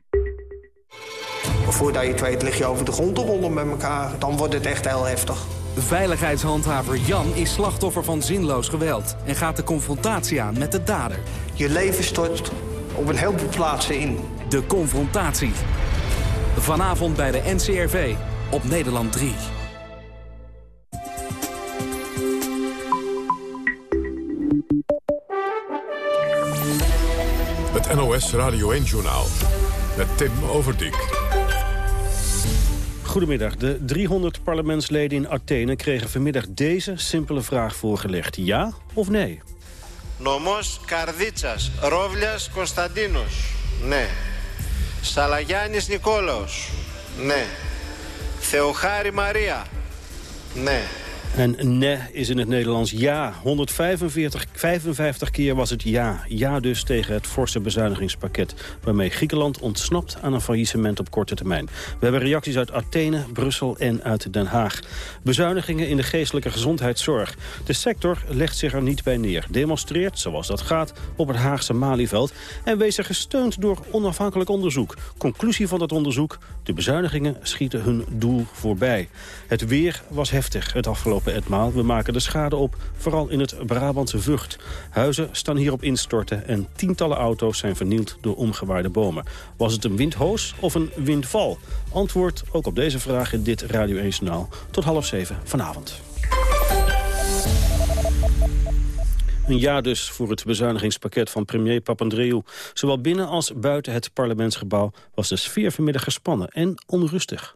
Voordat je het weet lig je over de grond te rollen met elkaar. Dan wordt het echt heel heftig. Veiligheidshandhaver Jan is slachtoffer van zinloos geweld... en gaat de confrontatie aan met de dader. Je leven stort op een heleboel plaatsen in. De confrontatie. Vanavond bij de NCRV op Nederland 3. Het NOS Radio 1-journaal met Tim Overdijk. Goedemiddag. De 300 parlementsleden in Athene kregen vanmiddag deze simpele vraag voorgelegd. Ja of nee? Nomos Karditsas, Rovlias Konstantinos. Nee. Salagyanis Nikolaos. Nee. Theochari Maria. Nee. En ne is in het Nederlands ja. 145, 55 keer was het ja. Ja dus tegen het forse bezuinigingspakket... waarmee Griekenland ontsnapt aan een faillissement op korte termijn. We hebben reacties uit Athene, Brussel en uit Den Haag. Bezuinigingen in de geestelijke gezondheidszorg. De sector legt zich er niet bij neer. Demonstreert, zoals dat gaat, op het Haagse Malieveld... en wees er gesteund door onafhankelijk onderzoek. Conclusie van dat onderzoek, de bezuinigingen schieten hun doel voorbij. Het weer was heftig het afgelopen We maken de schade op, vooral in het Brabantse Vught. Huizen staan hierop instorten en tientallen auto's zijn vernield door omgewaaide bomen. Was het een windhoos of een windval? Antwoord ook op deze vraag in dit Radio 1 Journaal. Tot half zeven vanavond. Een jaar dus voor het bezuinigingspakket van premier Papandreou. Zowel binnen als buiten het parlementsgebouw was de sfeer vanmiddag gespannen en onrustig.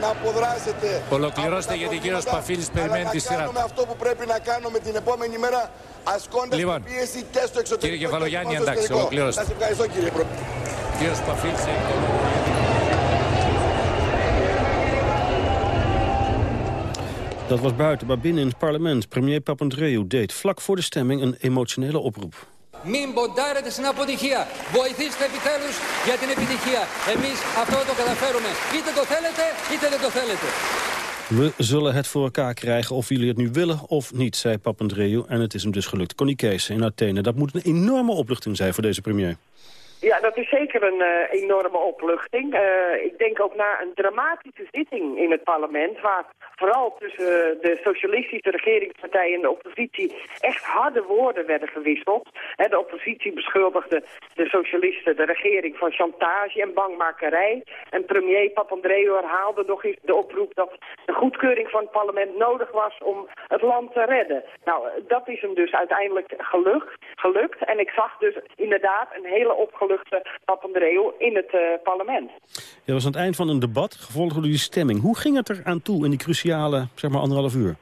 Να αποδράσετε. Ολοκληρώστε γιατί ο κύριος Παφίλης περιμένει τη σειρά. Να αυτό που πρέπει να κάνουμε την επόμενη μέρα ασκώντας λοιπόν, πίεση και στο εξωτερικό. Κύριε Κεφαλογιάννη, εντάξει, ολοκληρώστε. Σας ευχαριστώ κύριε Πρόεδρε. Κύριος Παφίλης Dat was buiten, maar binnen in het parlement. Premier Papandreou deed vlak voor de stemming een emotionele oproep. Μην ποντάρετε στην αποτυχία. Βοηθήστε επιτέλους για την επιτυχία. Εμείς αυτό το καταφέρουμε. Είτε το θέλετε, είτε δεν το θέλετε. We zullen het voor elkaar krijgen of jullie het nu willen of niet, zei Papandreou. En het is hem dus gelukt. Connie Kees in Athene. Dat moet een enorme opluchting zijn voor deze premier. Ja, dat is zeker een uh, enorme opluchting. Uh, ik denk ook na een dramatische zitting in het parlement... waar vooral tussen de socialistische regeringspartij en de oppositie... echt harde woorden werden gewisseld. De oppositie beschuldigde de socialisten, de regering... van chantage en bangmakerij. En premier Papandreou herhaalde nog eens de oproep... dat de goedkeuring van het parlement nodig was om het land te redden. Nou, dat is hem dus uiteindelijk gelukt. En ik zag dus inderdaad een hele opgeluchte Papandreou in het uh, parlement. Dat was aan het eind van een debat, gevolgd door die stemming. Hoe ging het er aan toe in die cruciale, zeg maar, anderhalf uur?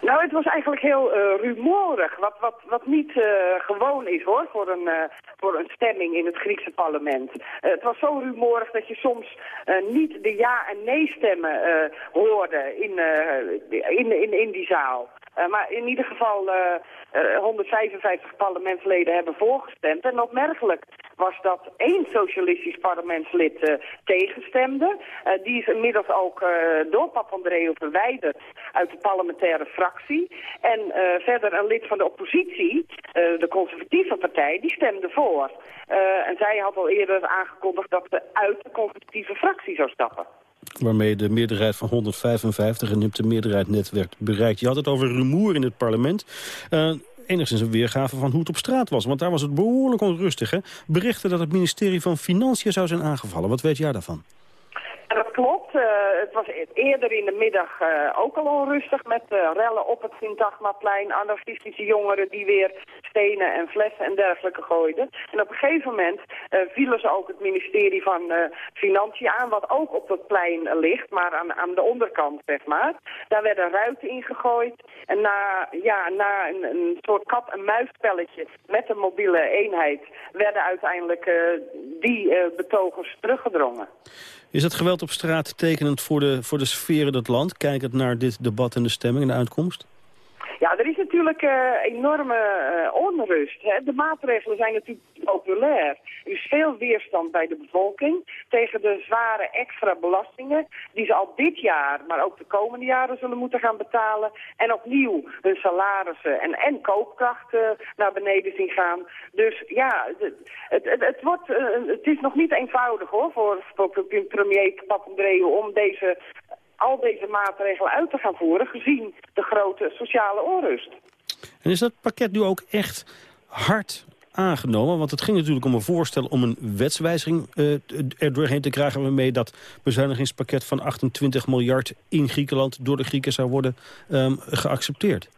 Nou, het was eigenlijk heel uh, rumoerig, wat, wat, wat niet uh, gewoon is hoor, voor een, uh, voor een stemming in het Griekse parlement. het was zo rumoerig dat je soms niet de ja- en nee-stemmen hoorde in, in, in, in die zaal. Maar in ieder geval 155 parlementsleden hebben voorgestemd. En opmerkelijk was dat één socialistisch parlementslid tegenstemde. Die is inmiddels ook door Papandreou verwijderd uit de parlementaire fractie. En verder een lid van de oppositie, de conservatieve partij, die stemde voor. en zij had al eerder aangekondigd dat ze uit de conservatieve fractie zou stappen waarmee de meerderheid van 155 en de meerderheid net werd bereikt. Je had het over rumoer in het parlement. Uh, enigszins een weergave van hoe het op straat was. Want daar was het behoorlijk onrustig. Hè? Berichten dat het ministerie van Financiën zou zijn aangevallen. Wat weet jij daarvan? dat klopt. Uh, het was eerder in de middag uh, ook al onrustig met uh, rellen op het Sint-Agmaplein. Anarchistische jongeren die weer stenen en flessen en dergelijke gooiden. En op een gegeven moment vielen ze ook het ministerie van Financiën aan, wat ook op dat plein ligt, maar aan, aan de onderkant, zeg maar. Daar werden ruiten ingegooid. En na, ja, na een, een soort kat-en-muisspelletje met een mobiele eenheid werden uiteindelijk die betogers teruggedrongen. Is het geweld op straat tekenend voor de, voor de sfeer in het land? Kijkend naar dit debat en de stemming en de uitkomst? Ja, er is natuurlijk uh, enorme uh, onrust. De maatregelen zijn natuurlijk populair. Er is veel weerstand bij de bevolking tegen de zware extra belastingen... die ze al dit jaar, maar ook de komende jaren zullen moeten gaan betalen. En opnieuw hun salarissen en, en koopkracht uh, naar beneden zien gaan. Dus ja, het, het, het, wordt, het is nog niet eenvoudig hoor voor, voor premier Papandreou om deze al deze maatregelen uit te gaan voeren... gezien de grote sociale onrust. En is dat pakket nu ook echt hard aangenomen? Want het ging natuurlijk om een voorstel om een wetswijziging uh, er doorheen te krijgen... waarmee dat bezuinigingspakket van 28 miljard in Griekenland... door de Grieken zou worden um, geaccepteerd.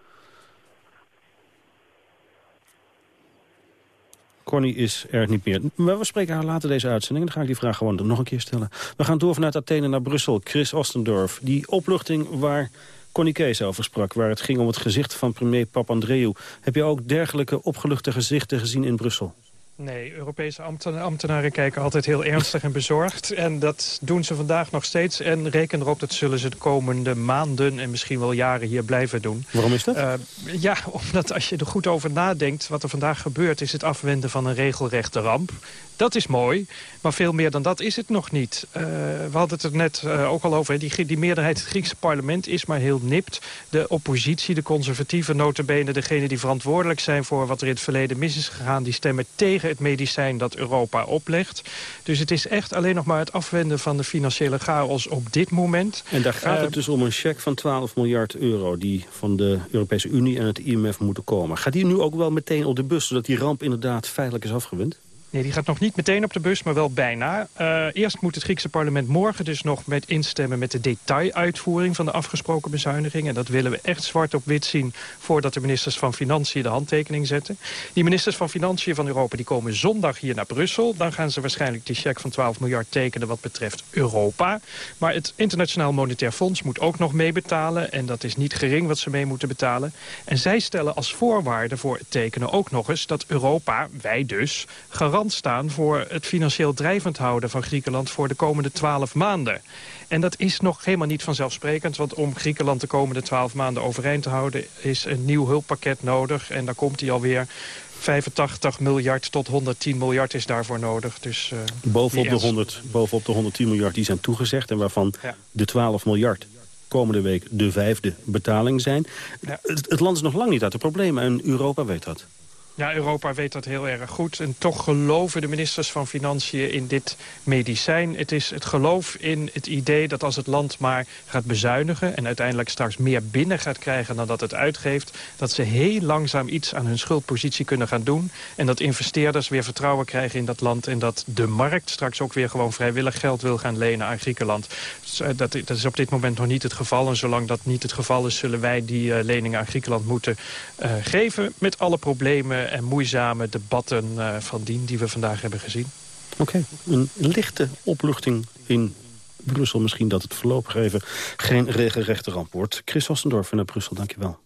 Connie is er niet meer. We spreken haar later deze uitzending. Dan ga ik die vraag gewoon nog een keer stellen. We gaan door vanuit Athene naar Brussel. Chris Ostendorf. Die opluchting waar Connie Kees over sprak... waar het ging om het gezicht van premier Papandreou. Heb je ook dergelijke opgeluchte gezichten gezien in Brussel? Nee, Europese ambtenaren kijken altijd heel ernstig en bezorgd. En dat doen ze vandaag nog steeds. En reken erop dat zullen ze de komende maanden en misschien wel jaren hier blijven doen. Waarom is dat? Uh, ja, omdat als je er goed over nadenkt... wat er vandaag gebeurt is het afwenden van een regelrechte ramp. Dat is mooi, maar veel meer dan dat is het nog niet. Uh, we hadden het er net uh, ook al over. Die, die meerderheid het Griekse parlement is maar heel nipt. De oppositie, de conservatieve notabene... degene die verantwoordelijk zijn voor wat er in het verleden mis is gegaan... die stemmen tegen het medicijn dat Europa oplegt. Dus het is echt alleen nog maar het afwenden van de financiële chaos op dit moment. En daar gaat het dus om een cheque van 12 miljard euro... die van de Europese Unie en het IMF moeten komen. Gaat die nu ook wel meteen op de bus... zodat die ramp inderdaad feitelijk is afgewend? Nee, die gaat nog niet meteen op de bus, maar wel bijna. Uh, eerst moet het Griekse parlement morgen dus nog met instemmen... met de detailuitvoering van de afgesproken bezuiniging. En dat willen we echt zwart op wit zien... voordat de ministers van Financiën de handtekening zetten. Die ministers van Financiën van Europa die komen zondag hier naar Brussel. Dan gaan ze waarschijnlijk die cheque van 12 miljard tekenen wat betreft Europa. Maar het Internationaal Monetair Fonds moet ook nog meebetalen. En dat is niet gering wat ze mee moeten betalen. En zij stellen als voorwaarde voor het tekenen ook nog eens... dat Europa, wij dus, garant staan voor het financieel drijvend houden van Griekenland voor de komende twaalf maanden. En dat is nog helemaal niet vanzelfsprekend, want om Griekenland de komende twaalf maanden overeind te houden is een nieuw hulppakket nodig. En daar komt hij alweer 85 miljard tot 110 miljard is daarvoor nodig. Dus, uh, bovenop, de 100, bovenop de 110 miljard die zijn toegezegd... en waarvan de 12 miljard komende week de vijfde betaling zijn. Het, het, land is nog lang niet uit de problemen en Europa weet dat. Ja, Europa weet dat heel erg goed. En toch geloven de ministers van Financiën in dit medicijn. Het is het geloof in het idee dat als het land maar gaat bezuinigen... en uiteindelijk straks meer binnen gaat krijgen dan dat het uitgeeft... dat ze heel langzaam iets aan hun schuldpositie kunnen gaan doen. En dat investeerders weer vertrouwen krijgen in dat land... en dat de markt straks ook weer gewoon vrijwillig geld wil gaan lenen aan Griekenland. Dus, uh, dat, is op dit moment nog niet het geval. En zolang dat niet het geval is, zullen wij die uh, leningen aan Griekenland moeten uh, geven... met alle problemen en moeizame debatten uh, van dien die we vandaag hebben gezien. Oké, een lichte opluchting in Brussel. Misschien dat het voorlopig even geen regelrechte ramp wordt. Chris Ossendorf naar Brussel, dankjewel.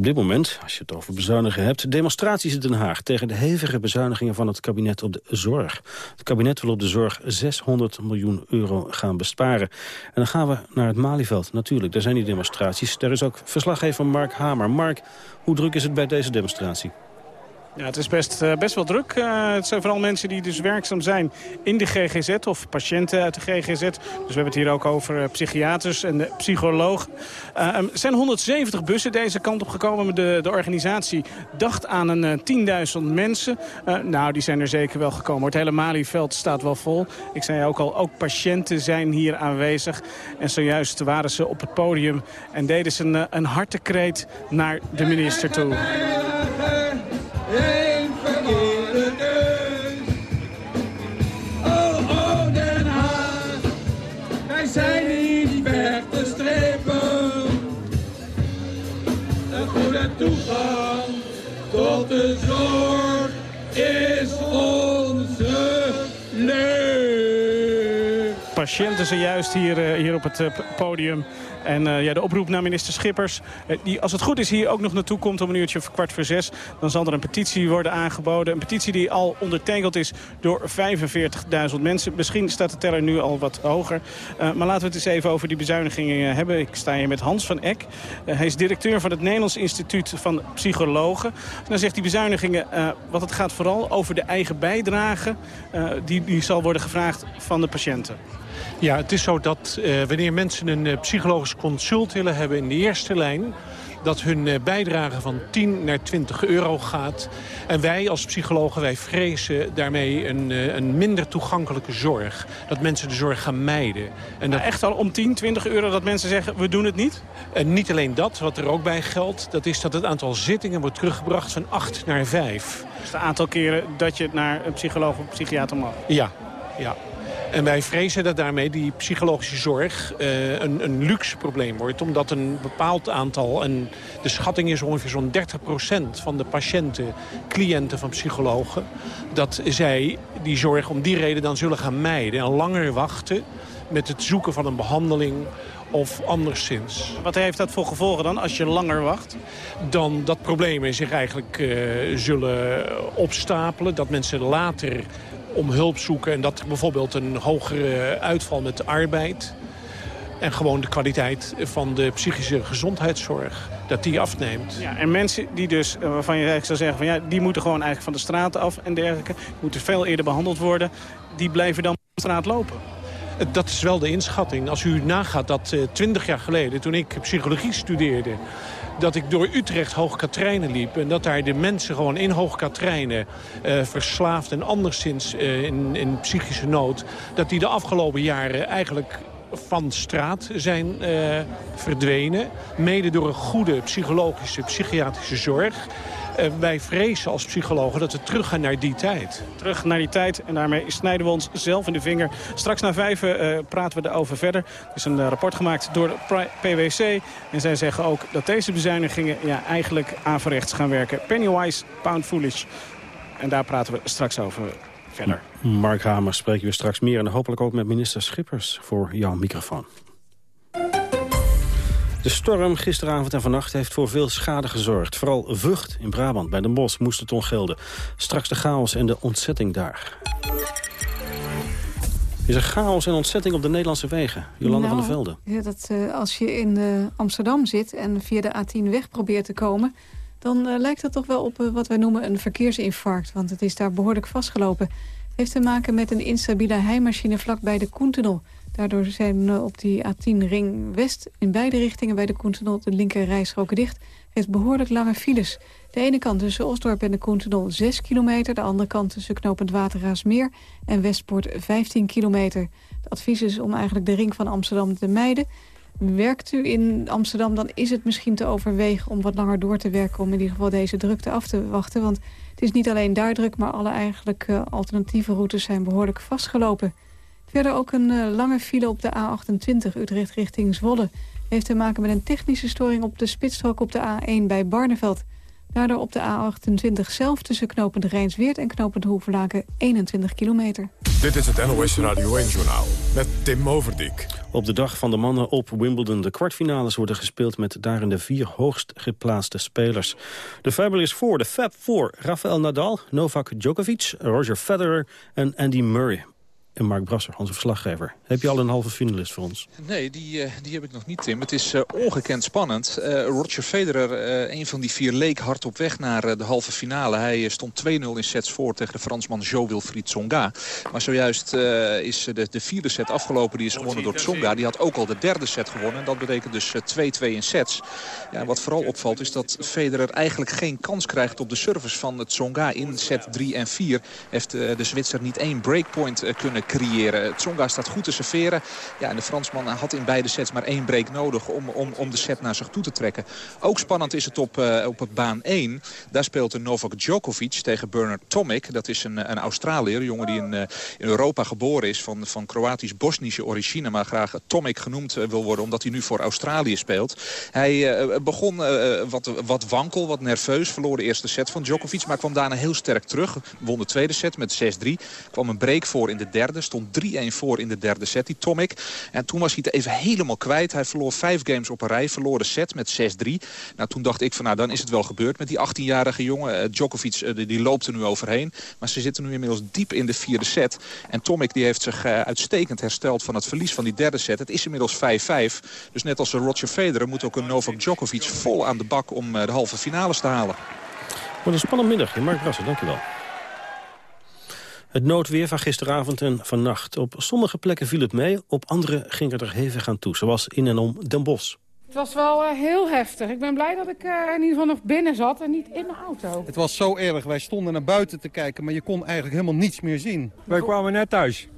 Op dit moment, als je het over bezuinigen hebt... demonstraties in Den Haag tegen de hevige bezuinigingen van het kabinet op de zorg. Het kabinet wil op de zorg 600 miljoen euro gaan besparen. En dan gaan we naar het Malieveld. Natuurlijk, daar zijn die demonstraties. Daar is ook verslaggever Mark Hamer. Mark, hoe druk is het bij deze demonstratie? Ja, het is best, uh, best wel druk. Uh, het zijn vooral mensen die dus werkzaam zijn in de GGZ of patiënten uit de GGZ. Dus we hebben het hier ook over uh, psychiaters en de psycholoog. er zijn 170 bussen deze kant op gekomen. De, de organisatie dacht aan een 10.000 mensen. nou, die zijn er zeker wel gekomen. Het hele Malieveld staat wel vol. Ik zei ook al, ook patiënten zijn hier aanwezig. En zojuist waren ze op het podium en deden ze een, een hartekreet naar de minister toe. Patiënten zojuist hier, hier op het podium en uh, ja, de oproep naar minister Schippers, die als het goed is hier ook nog naartoe komt om een uurtje of kwart voor zes. Dan zal er een petitie worden aangeboden. Een petitie die al ondertekend is door 45.000 mensen. Misschien staat de teller nu al wat hoger. Maar laten we het eens even over die bezuinigingen hebben. Ik sta hier met Hans van Eck. hij is directeur van het Nederlands Instituut van Psychologen. En dan zegt die bezuinigingen, wat het gaat vooral over de eigen bijdrage. die, die zal worden gevraagd van de patiënten. Ja, het is zo dat uh, wanneer mensen een uh, psychologisch consult willen hebben in de eerste lijn dat hun uh, bijdrage van 10 naar 20 euro gaat. En wij als psychologen, wij vrezen daarmee een, een minder toegankelijke zorg. Dat mensen de zorg gaan mijden. En dat... echt al om 10, 20 euro dat mensen zeggen, we doen het niet? En niet alleen dat, wat er ook bij geldt... dat is dat het aantal zittingen wordt teruggebracht van 8 naar 5. Dus het aantal keren dat je naar een psycholoog of psychiater mag? Ja, ja. En wij vrezen dat daarmee die psychologische zorg uh, een, een, luxe probleem wordt. Omdat een bepaald aantal, en de schatting is ongeveer zo'n 30% van de patiënten, cliënten van psychologen, dat zij die zorg om die reden dan zullen gaan mijden en langer wachten met het zoeken van een behandeling of anderszins. Wat heeft dat voor gevolgen dan als je langer wacht? Dan dat problemen zich eigenlijk uh, zullen opstapelen. Dat mensen later om hulp zoeken. En dat bijvoorbeeld een hogere uitval met de arbeid... en gewoon de kwaliteit van de psychische gezondheidszorg, dat die afneemt. Ja, en mensen die dus, eh, waarvan je eigenlijk zou zeggen... van ja, die moeten gewoon eigenlijk van de straat af en dergelijke... moeten veel eerder behandeld worden, die blijven dan op de straat lopen. Dat is wel de inschatting. Als u nagaat dat uh, 20 jaar geleden, toen ik psychologie studeerde dat ik door Utrecht Hoogkatrijnen liep... en dat daar de mensen gewoon in Hoogkatrijnen uh, verslaafd en anderszins uh, in, in psychische nood... dat die de afgelopen jaren eigenlijk van straat zijn uh, verdwenen. Mede door een goede psychologische, psychiatrische zorg. Uh, wij vrezen als psychologen dat we teruggaan naar die tijd. Terug naar die tijd en daarmee snijden we ons zelf in de vinger. Straks na vijf uh, praten we erover verder. Er is een rapport gemaakt door de PwC. En zij zeggen ook dat deze bezuinigingen ja, eigenlijk averechts gaan werken. Pennywise, pound foolish. En daar praten we straks over verder. Mark Hamer spreken we straks meer en hopelijk ook met minister Schippers voor jouw microfoon. De storm gisteravond en vannacht heeft voor veel schade gezorgd. Vooral Vught in Brabant bij Den Bosch moest het ongelden. Straks de chaos en de ontzetting daar. Is er chaos en ontzetting op de Nederlandse wegen? Jolanda nou, van der Velde. Ja, dat, uh, als je in uh, Amsterdam zit en via de A10 weg probeert te komen... dan uh, lijkt dat toch wel op wat wij noemen een verkeersinfarct. Want het is daar behoorlijk vastgelopen heeft te maken met een instabiele heimachine vlakbij de Koentunnel. Daardoor zijn eh, op die A10 Ring West in beide richtingen bij de Koentunnel de linker rijstroken dicht. Heeft behoorlijk lange files. De ene kant tussen Osdorp en de Koentunnel 6 kilometer. De andere kant tussen Knopend Waterraasmeer en Westpoort 15 kilometer. Het advies is om eigenlijk de ring van Amsterdam te mijden. Werkt u in Amsterdam, dan is het misschien te overwegen om wat langer door te werken... om in ieder geval deze drukte af te wachten. Want het is niet alleen daar druk, maar alle eigenlijk uh, alternatieve routes zijn behoorlijk vastgelopen. Verder ook een uh, lange file op de A28 Utrecht richting Zwolle. Heeft te maken met een technische storing op de spitsstrook op de A1 bij Barneveld. Daardoor op de A28 zelf tussen knopend Rijnsweert en knopend Hoevelaken 21 kilometer. Dit is het NOS Radio 1-journaal met Tim Overdijk. Op de dag van de mannen op Wimbledon de kwartfinales worden gespeeld... met daarin de vier hoogst geplaatste spelers. De Fabulous Four, de Fab Four, Rafael Nadal, Novak Djokovic... Roger Federer en Andy Murray en Mark Brasser, onze verslaggever. Heb je al een halve finalist voor ons? Nee, die, uh, die heb ik nog niet, Tim. Het is uh, ongekend spannend. Uh, Roger Federer, een van die vier, leek hard op weg naar de halve finale. Hij stond 2-0 in sets voor tegen de Fransman Jo-Wilfried Tsonga. Maar zojuist is de, de, vierde set afgelopen. Die is gewonnen door Tsonga. Die had ook al de derde set gewonnen. En dat betekent dus 2-2 in sets. Ja, wat vooral opvalt is dat Federer eigenlijk geen kans krijgt op de service van Tsonga. In set 3 en 4 heeft de Zwitser niet één breakpoint kunnen creëren. Tsonga staat goed te serveren. Ja, en de Fransman had in beide sets maar één break nodig om, om, om de set naar zich toe te trekken. Ook spannend is het op, uh, op baan 1. Daar speelt Novak Djokovic tegen Bernard Tomic. Dat is een, een Australiër, een jongen die in, uh, in Europa geboren is van, van Kroatisch-Bosnische origine. Maar graag Tomic genoemd uh, wil worden omdat hij nu voor Australië speelt. Hij begon wat, wat wankel, wat nerveus. Verloor de eerste set van Djokovic, maar kwam daarna heel sterk terug. Won de tweede set met 6-3. Kwam een break voor in de derde. Stond 3-1 voor in de derde set, die Tomic. En toen was hij het even helemaal kwijt. Hij verloor vijf games op een rij. Verloor de set met 6-3. Nou, toen dacht ik van nou, dan is het wel gebeurd met die 18-jarige jongen. Uh, Djokovic, uh, die, die, loopt er nu overheen. Maar ze zitten nu inmiddels diep in de vierde set. En Tomic die heeft zich uh, uitstekend hersteld van het verlies van die derde set. Het is inmiddels 5-5. Dus net als Roger Federer moet ook een Novak Djokovic vol aan de bak om de halve finales te halen. Wat een spannend middagje. Mark Brasser, dankjewel. Het noodweer van gisteravond en vannacht. Op sommige plekken viel het mee, op andere ging het er hevig aan toe. Zoals in en om Den Bosch. Het was wel uh, heel heftig. Ik ben blij dat ik uh, in ieder geval nog binnen zat en niet in mijn auto. Het was zo erg. Wij stonden naar buiten te kijken, maar je kon eigenlijk helemaal niets meer zien. Wij kwamen net thuis.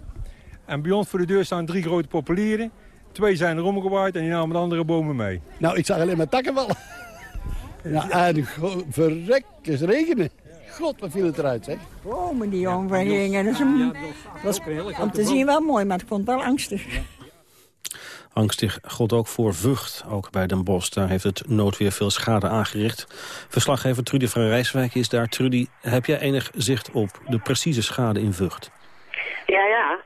En bij ons voor de deur staan drie grote populieren. Twee zijn er omgewaaid en die namen de andere bomen mee. Nou, ik zag alleen maar takken vallen. Ja, en verrek, is regenen. God, wat viel het eruit, zeg. Bomen die omgingen. Dat is een, was om te zien wel mooi, maar ik vond het wel angstig. Angstig God ook voor Vught, ook bij Den Bosch. Daar heeft het noodweer veel schade aangericht. Verslaggever Trudy van Rijswijk is daar. Trudy, heb jij enig zicht op de precieze schade in Vught? Ja, ja.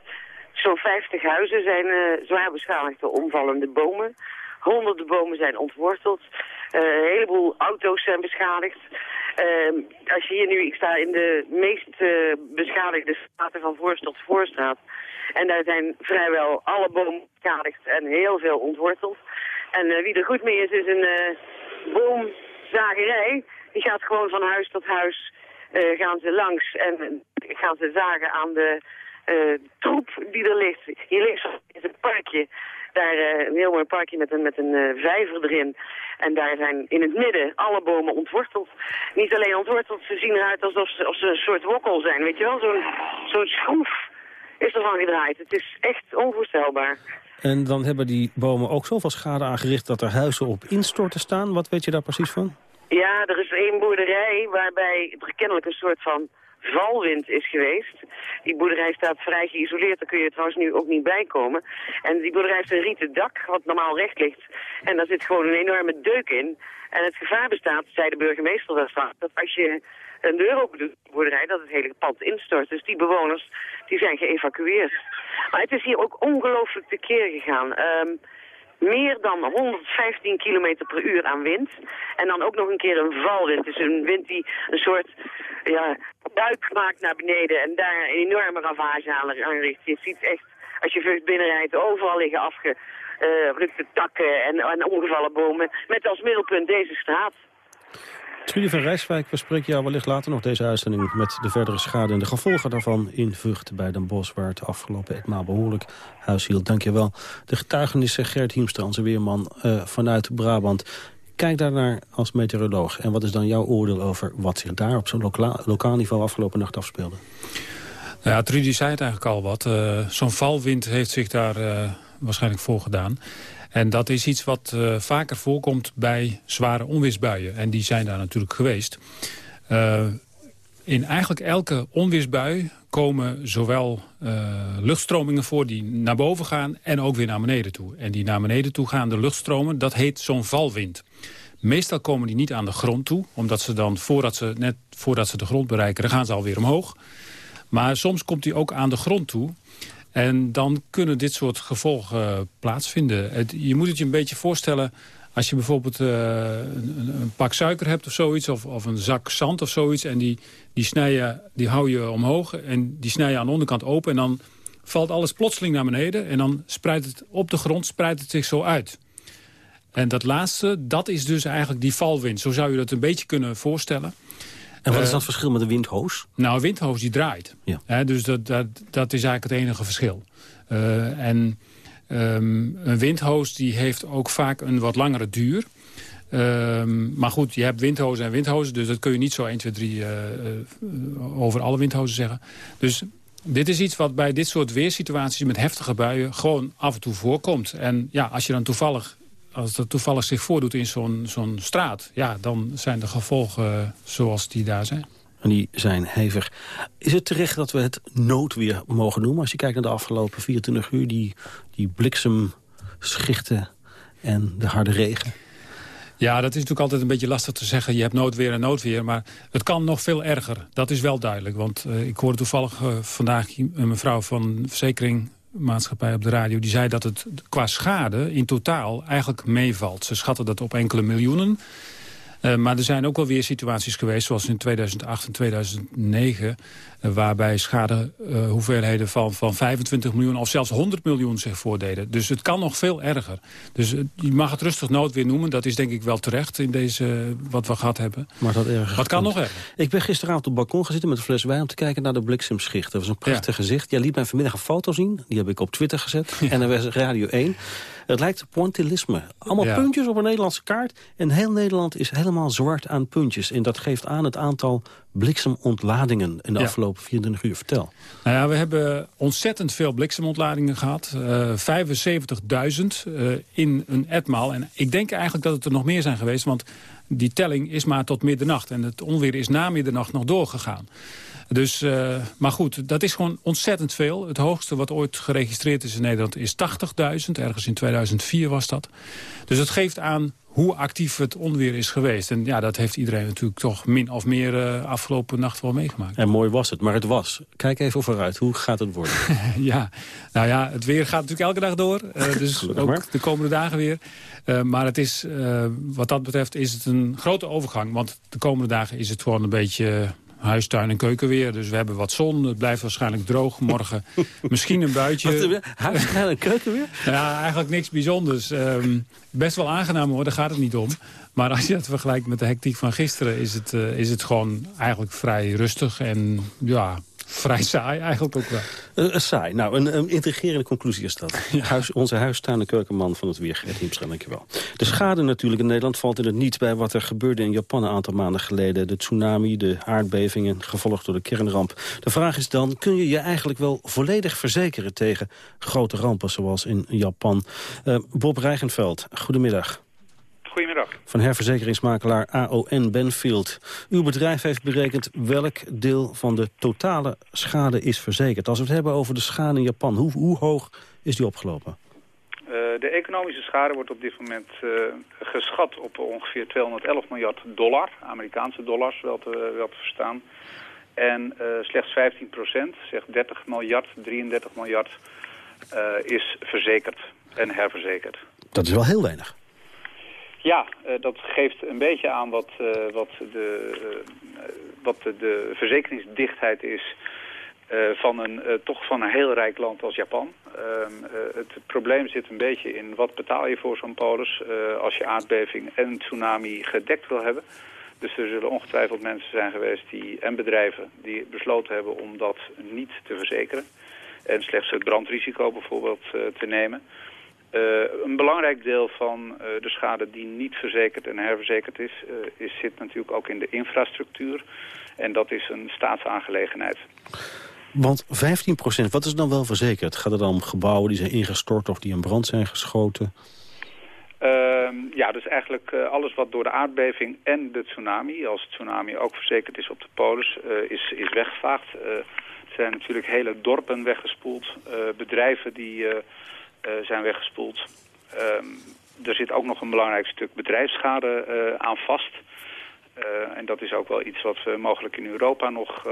Zo'n 50 huizen zijn uh, zwaar beschadigd door omvallende bomen. Honderden bomen zijn ontworteld. Uh, een heleboel auto's zijn beschadigd. Uh, als je hier nu, ik sta in de meest uh, beschadigde straten van Voorst tot Voorstraat. En daar zijn vrijwel alle bomen beschadigd en heel veel ontworteld. En uh, wie er goed mee is, is een uh, boomzagerij. Die gaat gewoon van huis tot huis, gaan ze langs en gaan ze zagen aan de troep die er ligt. Hier links is een parkje Daar een heel mooi parkje met een, met een vijver erin. En daar zijn in het midden alle bomen ontworteld. Niet alleen ontworteld, ze zien eruit alsof ze, ze een soort wokkel zijn. Weet je wel, zo'n zo'n schroef is ervan gedraaid. Het is echt onvoorstelbaar. En dan hebben die bomen ook zoveel schade aangericht dat er huizen op instorten staan. Wat weet je daar precies van? Ja, er is één boerderij waarbij er kennelijk een soort van valwind is geweest. Die boerderij staat vrij geïsoleerd, daar kun je trouwens nu ook niet bij komen. En die boerderij heeft een rieten dak, wat normaal recht ligt. En daar zit gewoon een enorme deuk in. En het gevaar bestaat, zei de burgemeester daarvan, dat als je een deur doet de boerderij, dat het hele pand instort. Dus die bewoners die zijn geëvacueerd. Maar het is hier ook ongelooflijk tekeer gegaan. Ehm, meer dan 115 km per uur aan wind. En dan ook nog een keer een valwind. Dus een wind die een soort ja, buik maakt naar beneden en daar een enorme ravage aanricht. Je ziet echt, als je vlucht binnenrijdt, overal liggen afgerukte takken en, en bomen. Met als middelpunt deze straat. Trudy van Rijswijk, we spreken jou wellicht later nog deze uitzending... met de verdere schade en de gevolgen daarvan in Vught bij Den Bosch... waar het afgelopen etmaal behoorlijk huis hield. Dank je wel. De getuigenissen Gert Hiemstra, onze weerman uh, vanuit Brabant. Kijk daar naar als meteoroloog. En wat is dan jouw oordeel over wat zich daar op zo'n lokaal, niveau afgelopen nacht afspeelde? Nou ja, Trudy zei het eigenlijk al wat. Uh, zo'n valwind heeft zich daar uh, waarschijnlijk voor gedaan. En dat is iets wat uh, vaker voorkomt bij zware onweersbuien. En die zijn daar natuurlijk geweest. Uh, in eigenlijk elke onweersbui komen zowel uh, luchtstromingen voor die naar boven gaan en ook weer naar beneden toe. En die naar beneden toe gaande luchtstromen, dat heet zo'n valwind. Meestal komen die niet aan de grond toe, omdat ze dan voordat ze, net voordat ze de grond bereiken, dan gaan ze alweer omhoog. Maar soms komt die ook aan de grond toe. En dan kunnen dit soort gevolgen uh, plaatsvinden. Je moet het je een beetje voorstellen... als je bijvoorbeeld uh, een, een, pak suiker hebt of zoiets... Of, of, een zak zand of zoiets... en die, die, snij die hou je omhoog en die snij je aan de onderkant open... en dan valt alles plotseling naar beneden... en dan spreidt het op de grond spreidt het zich zo uit. En dat laatste, dat is dus eigenlijk die valwind. Zo zou je dat een beetje kunnen voorstellen... En wat is dat verschil met de windhoos? Nou, een windhoos die draait. Ja. dus dat, dat, dat is eigenlijk het enige verschil. Uh, en um, een windhoos die heeft ook vaak een wat langere duur. Um, maar goed, je hebt windhozen en windhozen. Dus dat kun je niet zo 1, 2, 3 uh, uh, over alle windhozen zeggen. Dus dit is iets wat bij dit soort weersituaties met heftige buien... gewoon af en toe voorkomt. En ja, als je dan toevallig als dat toevallig zich voordoet in zo'n zo'n straat... ja, dan zijn de gevolgen zoals die daar zijn. En die zijn hevig. Is het terecht dat we het noodweer mogen noemen? Als je kijkt naar de afgelopen 24 uur, die, die bliksemschichten en de harde regen. Ja, dat is natuurlijk altijd een beetje lastig te zeggen. Je hebt noodweer en noodweer, maar het kan nog veel erger. Dat is wel duidelijk, want uh, ik hoorde toevallig uh, vandaag een mevrouw van verzekering maatschappij op de radio... die zei dat het qua schade in totaal eigenlijk meevalt. Ze schatten dat op enkele miljoenen. Uh, maar er zijn ook wel weer situaties geweest, zoals in 2008 en 2009... Uh, waarbij schadehoeveelheden uh, van, van 25 miljoen of zelfs 100 miljoen zich voordeden. Dus het kan nog veel erger. Dus je mag het rustig noodweer noemen. Dat is denk ik wel terecht in deze, wat we gehad hebben. Maar dat erger. Wat kan nog erger? Ik ben gisteravond op het balkon gezeten met een fles wijn... om te kijken naar de bliksemschicht. Dat was een prachtig ja. gezicht. Jij liet mij vanmiddag een foto zien. Die heb ik op Twitter gezet. Ja. En er was Radio 1. Het lijkt pointillisme. Allemaal ja. puntjes op een Nederlandse kaart. En heel Nederland is helemaal zwart aan puntjes. En dat geeft aan het aantal bliksemontladingen in de ja. afgelopen 24 uur. Vertel. Nou ja, we hebben ontzettend veel bliksemontladingen gehad. Uh, 75.000 uh, in een etmaal. En ik denk eigenlijk dat het er nog meer zijn geweest. Want die telling is maar tot middernacht. En het onweer is na middernacht nog doorgegaan. Dus, uh, maar goed, dat is gewoon ontzettend veel. Het hoogste wat ooit geregistreerd is in Nederland is 80.000. Ergens in 2004 was dat. Dus het geeft aan hoe actief het onweer is geweest. En ja, dat heeft iedereen natuurlijk toch min of meer uh, afgelopen nacht wel meegemaakt. En mooi was het, maar het was. Kijk even vooruit, hoe gaat het worden? ja, nou ja, het weer gaat natuurlijk elke dag door. Uh, dus ook maar. de komende dagen weer. Uh, maar het is, wat dat betreft is het een grote overgang. Want de komende dagen is het gewoon een beetje huistuin en keuken weer. Dus we hebben wat zon. Het blijft waarschijnlijk droog. Morgen misschien een buitje. Huistuin en keuken weer? Ja, eigenlijk niks bijzonders. Um, best wel aangenaam hoor, daar gaat het niet om. Maar als je het vergelijkt met de hectiek van gisteren... is het, uh, is het gewoon eigenlijk vrij rustig. En ja, vrij saai eigenlijk ook wel. Uh, saai. Nou, een, een intrigerende conclusie is dat. Huis, onze en keukenman van het weer, Gert Hiemstra, dankjewel. De schade natuurlijk in Nederland valt in het niet bij wat er gebeurde in Japan een aantal maanden geleden. De tsunami, de aardbevingen, gevolgd door de kernramp. De vraag is dan, kun je je eigenlijk wel volledig verzekeren tegen grote rampen zoals in Japan? Uh, Bob Rijgenveld, goedemiddag. Goedemiddag. Van herverzekeringsmakelaar AON Benfield. Uw bedrijf heeft berekend welk deel van de totale schade is verzekerd. Als we het hebben over de schade in Japan, hoe, hoe hoog is die opgelopen? Uh, de economische schade wordt op dit moment uh, geschat op ongeveer 211 miljard dollar, Amerikaanse dollars wel te, wel te verstaan. En uh, slechts 15 procent, zeg 30 miljard, 33 miljard, is verzekerd en herverzekerd. Dat is wel heel weinig. Ja, uh, dat geeft een beetje aan wat, uh, wat, de, uh, wat de, verzekeringsdichtheid is van een, toch van een heel rijk land als Japan. Ehm, het probleem zit een beetje in wat betaal je voor zo'n polis als je aardbeving en tsunami gedekt wil hebben. Dus er zullen ongetwijfeld mensen zijn geweest die, en bedrijven die besloten hebben om dat niet te verzekeren. En slechts het brandrisico bijvoorbeeld te nemen. Uh, een belangrijk deel van uh, de schade die niet verzekerd en herverzekerd is, uh, is, zit natuurlijk ook in de infrastructuur. En dat is een staatsaangelegenheid. Want 15% wat is dan wel verzekerd? Gaat het dan om gebouwen die zijn ingestort of die in brand zijn geschoten? Ehm, ja, dus eigenlijk alles wat door de aardbeving en de tsunami, als de tsunami ook verzekerd is op de polis, is, is weggevaagd. er zijn natuurlijk hele dorpen weggespoeld, bedrijven die zijn weggespoeld. Um, er zit ook nog een belangrijk stuk bedrijfsschade uh, aan vast. Uh, en dat is ook wel iets wat we mogelijk in Europa nog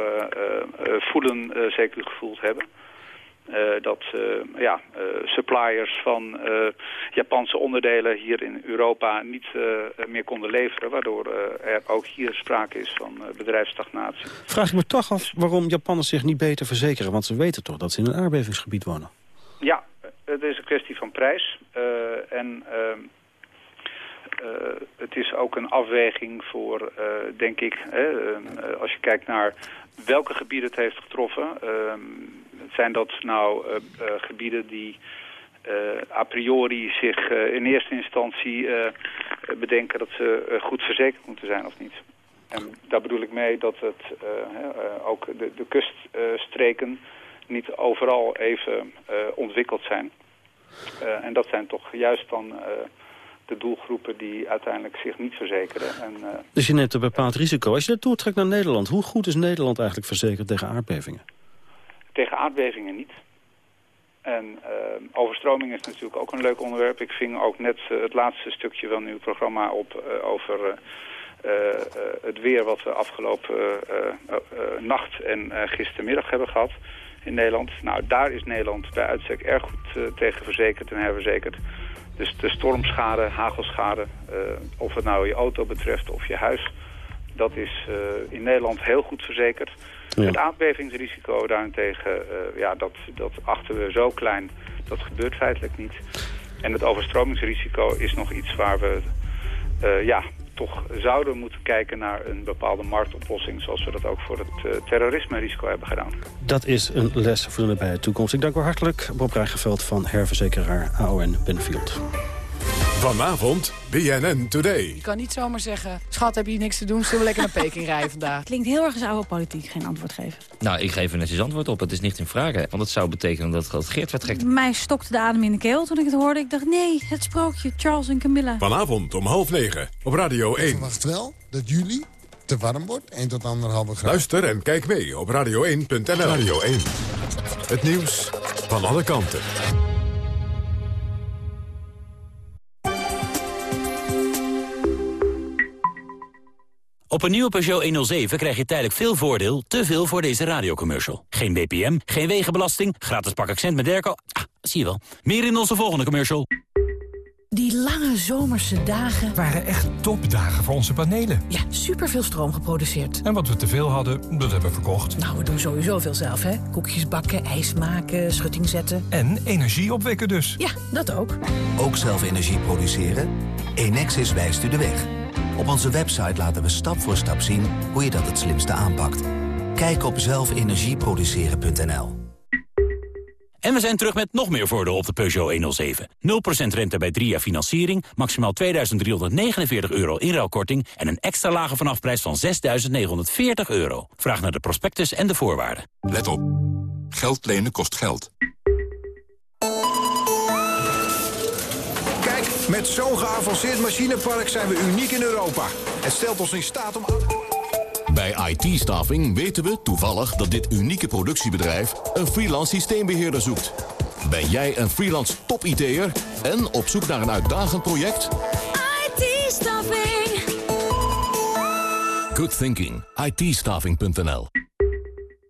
voelen, zeker gevoeld hebben. dat ja, suppliers van Japanse onderdelen hier in Europa niet meer konden leveren. Waardoor er ook hier sprake is van bedrijfsstagnatie. Vraag ik me toch af waarom Japanners zich niet beter verzekeren. Want ze weten toch dat ze in een aardbevingsgebied wonen. Ja, het is een kwestie van prijs. Uh, en uh, uh, het is ook een afweging voor, denk ik, als je kijkt naar welke gebieden het heeft getroffen. Ehm, zijn dat nou gebieden die a priori zich in eerste instantie bedenken dat ze goed verzekerd moeten zijn of niet? En daar bedoel ik mee dat het ook de, de kuststreken niet overal even ontwikkeld zijn. Uh, en dat zijn toch juist dan uh, de doelgroepen die uiteindelijk zich niet verzekeren. En, dus je neemt een bepaald risico. Als je dat doortrekt naar Nederland, hoe goed is Nederland eigenlijk verzekerd tegen aardbevingen? Tegen aardbevingen niet. En overstroming is natuurlijk ook een leuk onderwerp. Ik ving ook net het laatste stukje van uw programma op over... Het weer wat we afgelopen nacht en gistermiddag hebben gehad in Nederland. Nou, daar is Nederland bij uitstek erg goed uh, tegen verzekerd en herverzekerd. Dus de stormschade, hagelschade, uh, of het nou je auto betreft of je huis... dat is uh, in Nederland heel goed verzekerd. Ja. Het aardbevingsrisico daarentegen, ja, dat, dat achten we zo klein. Dat gebeurt feitelijk niet. En het overstromingsrisico is nog iets waar we ja, toch zouden moeten kijken naar een bepaalde marktoplossing... zoals we dat ook voor het uh, terrorisme-risico hebben gedaan. Dat is een les voor de nabije toekomst. Ik dank u hartelijk, Bob Rijgeveld van herverzekeraar AON Benfield. Vanavond BNN Today. Je kan niet zomaar zeggen, schat heb je niks te doen, zullen we lekker naar Peking rijden vandaag. Klinkt heel erg als oude politiek, geen antwoord geven. Nou, ik geef er netjes antwoord op, het is niet in vraag. Want het zou betekenen dat het Geert vertrekt. Mij stokte de adem in de keel toen ik het hoorde. Ik dacht, nee, het sprookje, Charles en Camilla. Vanavond om half negen op Radio 1. Ik verwacht wel dat jullie te warm wordt, 1 tot 1,5 graden. Luister en kijk mee op radio1.nl. Radio 1, het nieuws van alle kanten. Op een nieuwe Peugeot 107 krijg je tijdelijk veel voordeel, te veel voor deze radiocommercial. Geen BPM, geen wegenbelasting, gratis pak accent met Derco. Ah, zie je wel. Meer in onze volgende commercial. Die lange zomerse dagen... waren echt topdagen voor onze panelen. Ja, superveel stroom geproduceerd. En wat we teveel hadden, dat hebben we verkocht. Nou, we doen sowieso veel zelf, hè. Koekjes bakken, ijs maken, schutting zetten. En energie opwekken dus. Ja, dat ook. Ook zelf energie produceren? Enexis wijst u de weg. Op onze website laten we stap voor stap zien hoe je dat het slimste aanpakt. Kijk op zelfenergieproduceren.nl. En we zijn terug met nog meer voordeel op de Peugeot 107. 0% rente bij 3 jaar financiering, maximaal 2.349 euro inruilkorting... en een extra lage vanafprijs van 6.940 euro. Vraag naar de prospectus en de voorwaarden. Let op. Geld lenen kost geld. Met zo'n geavanceerd machinepark zijn we uniek in Europa. Het stelt ons in staat om... Bij IT-staffing weten we toevallig dat dit unieke productiebedrijf een freelance systeembeheerder zoekt. Ben jij een freelance top-IT'er en op zoek naar een uitdagend project? IT-staffing. Good thinking. it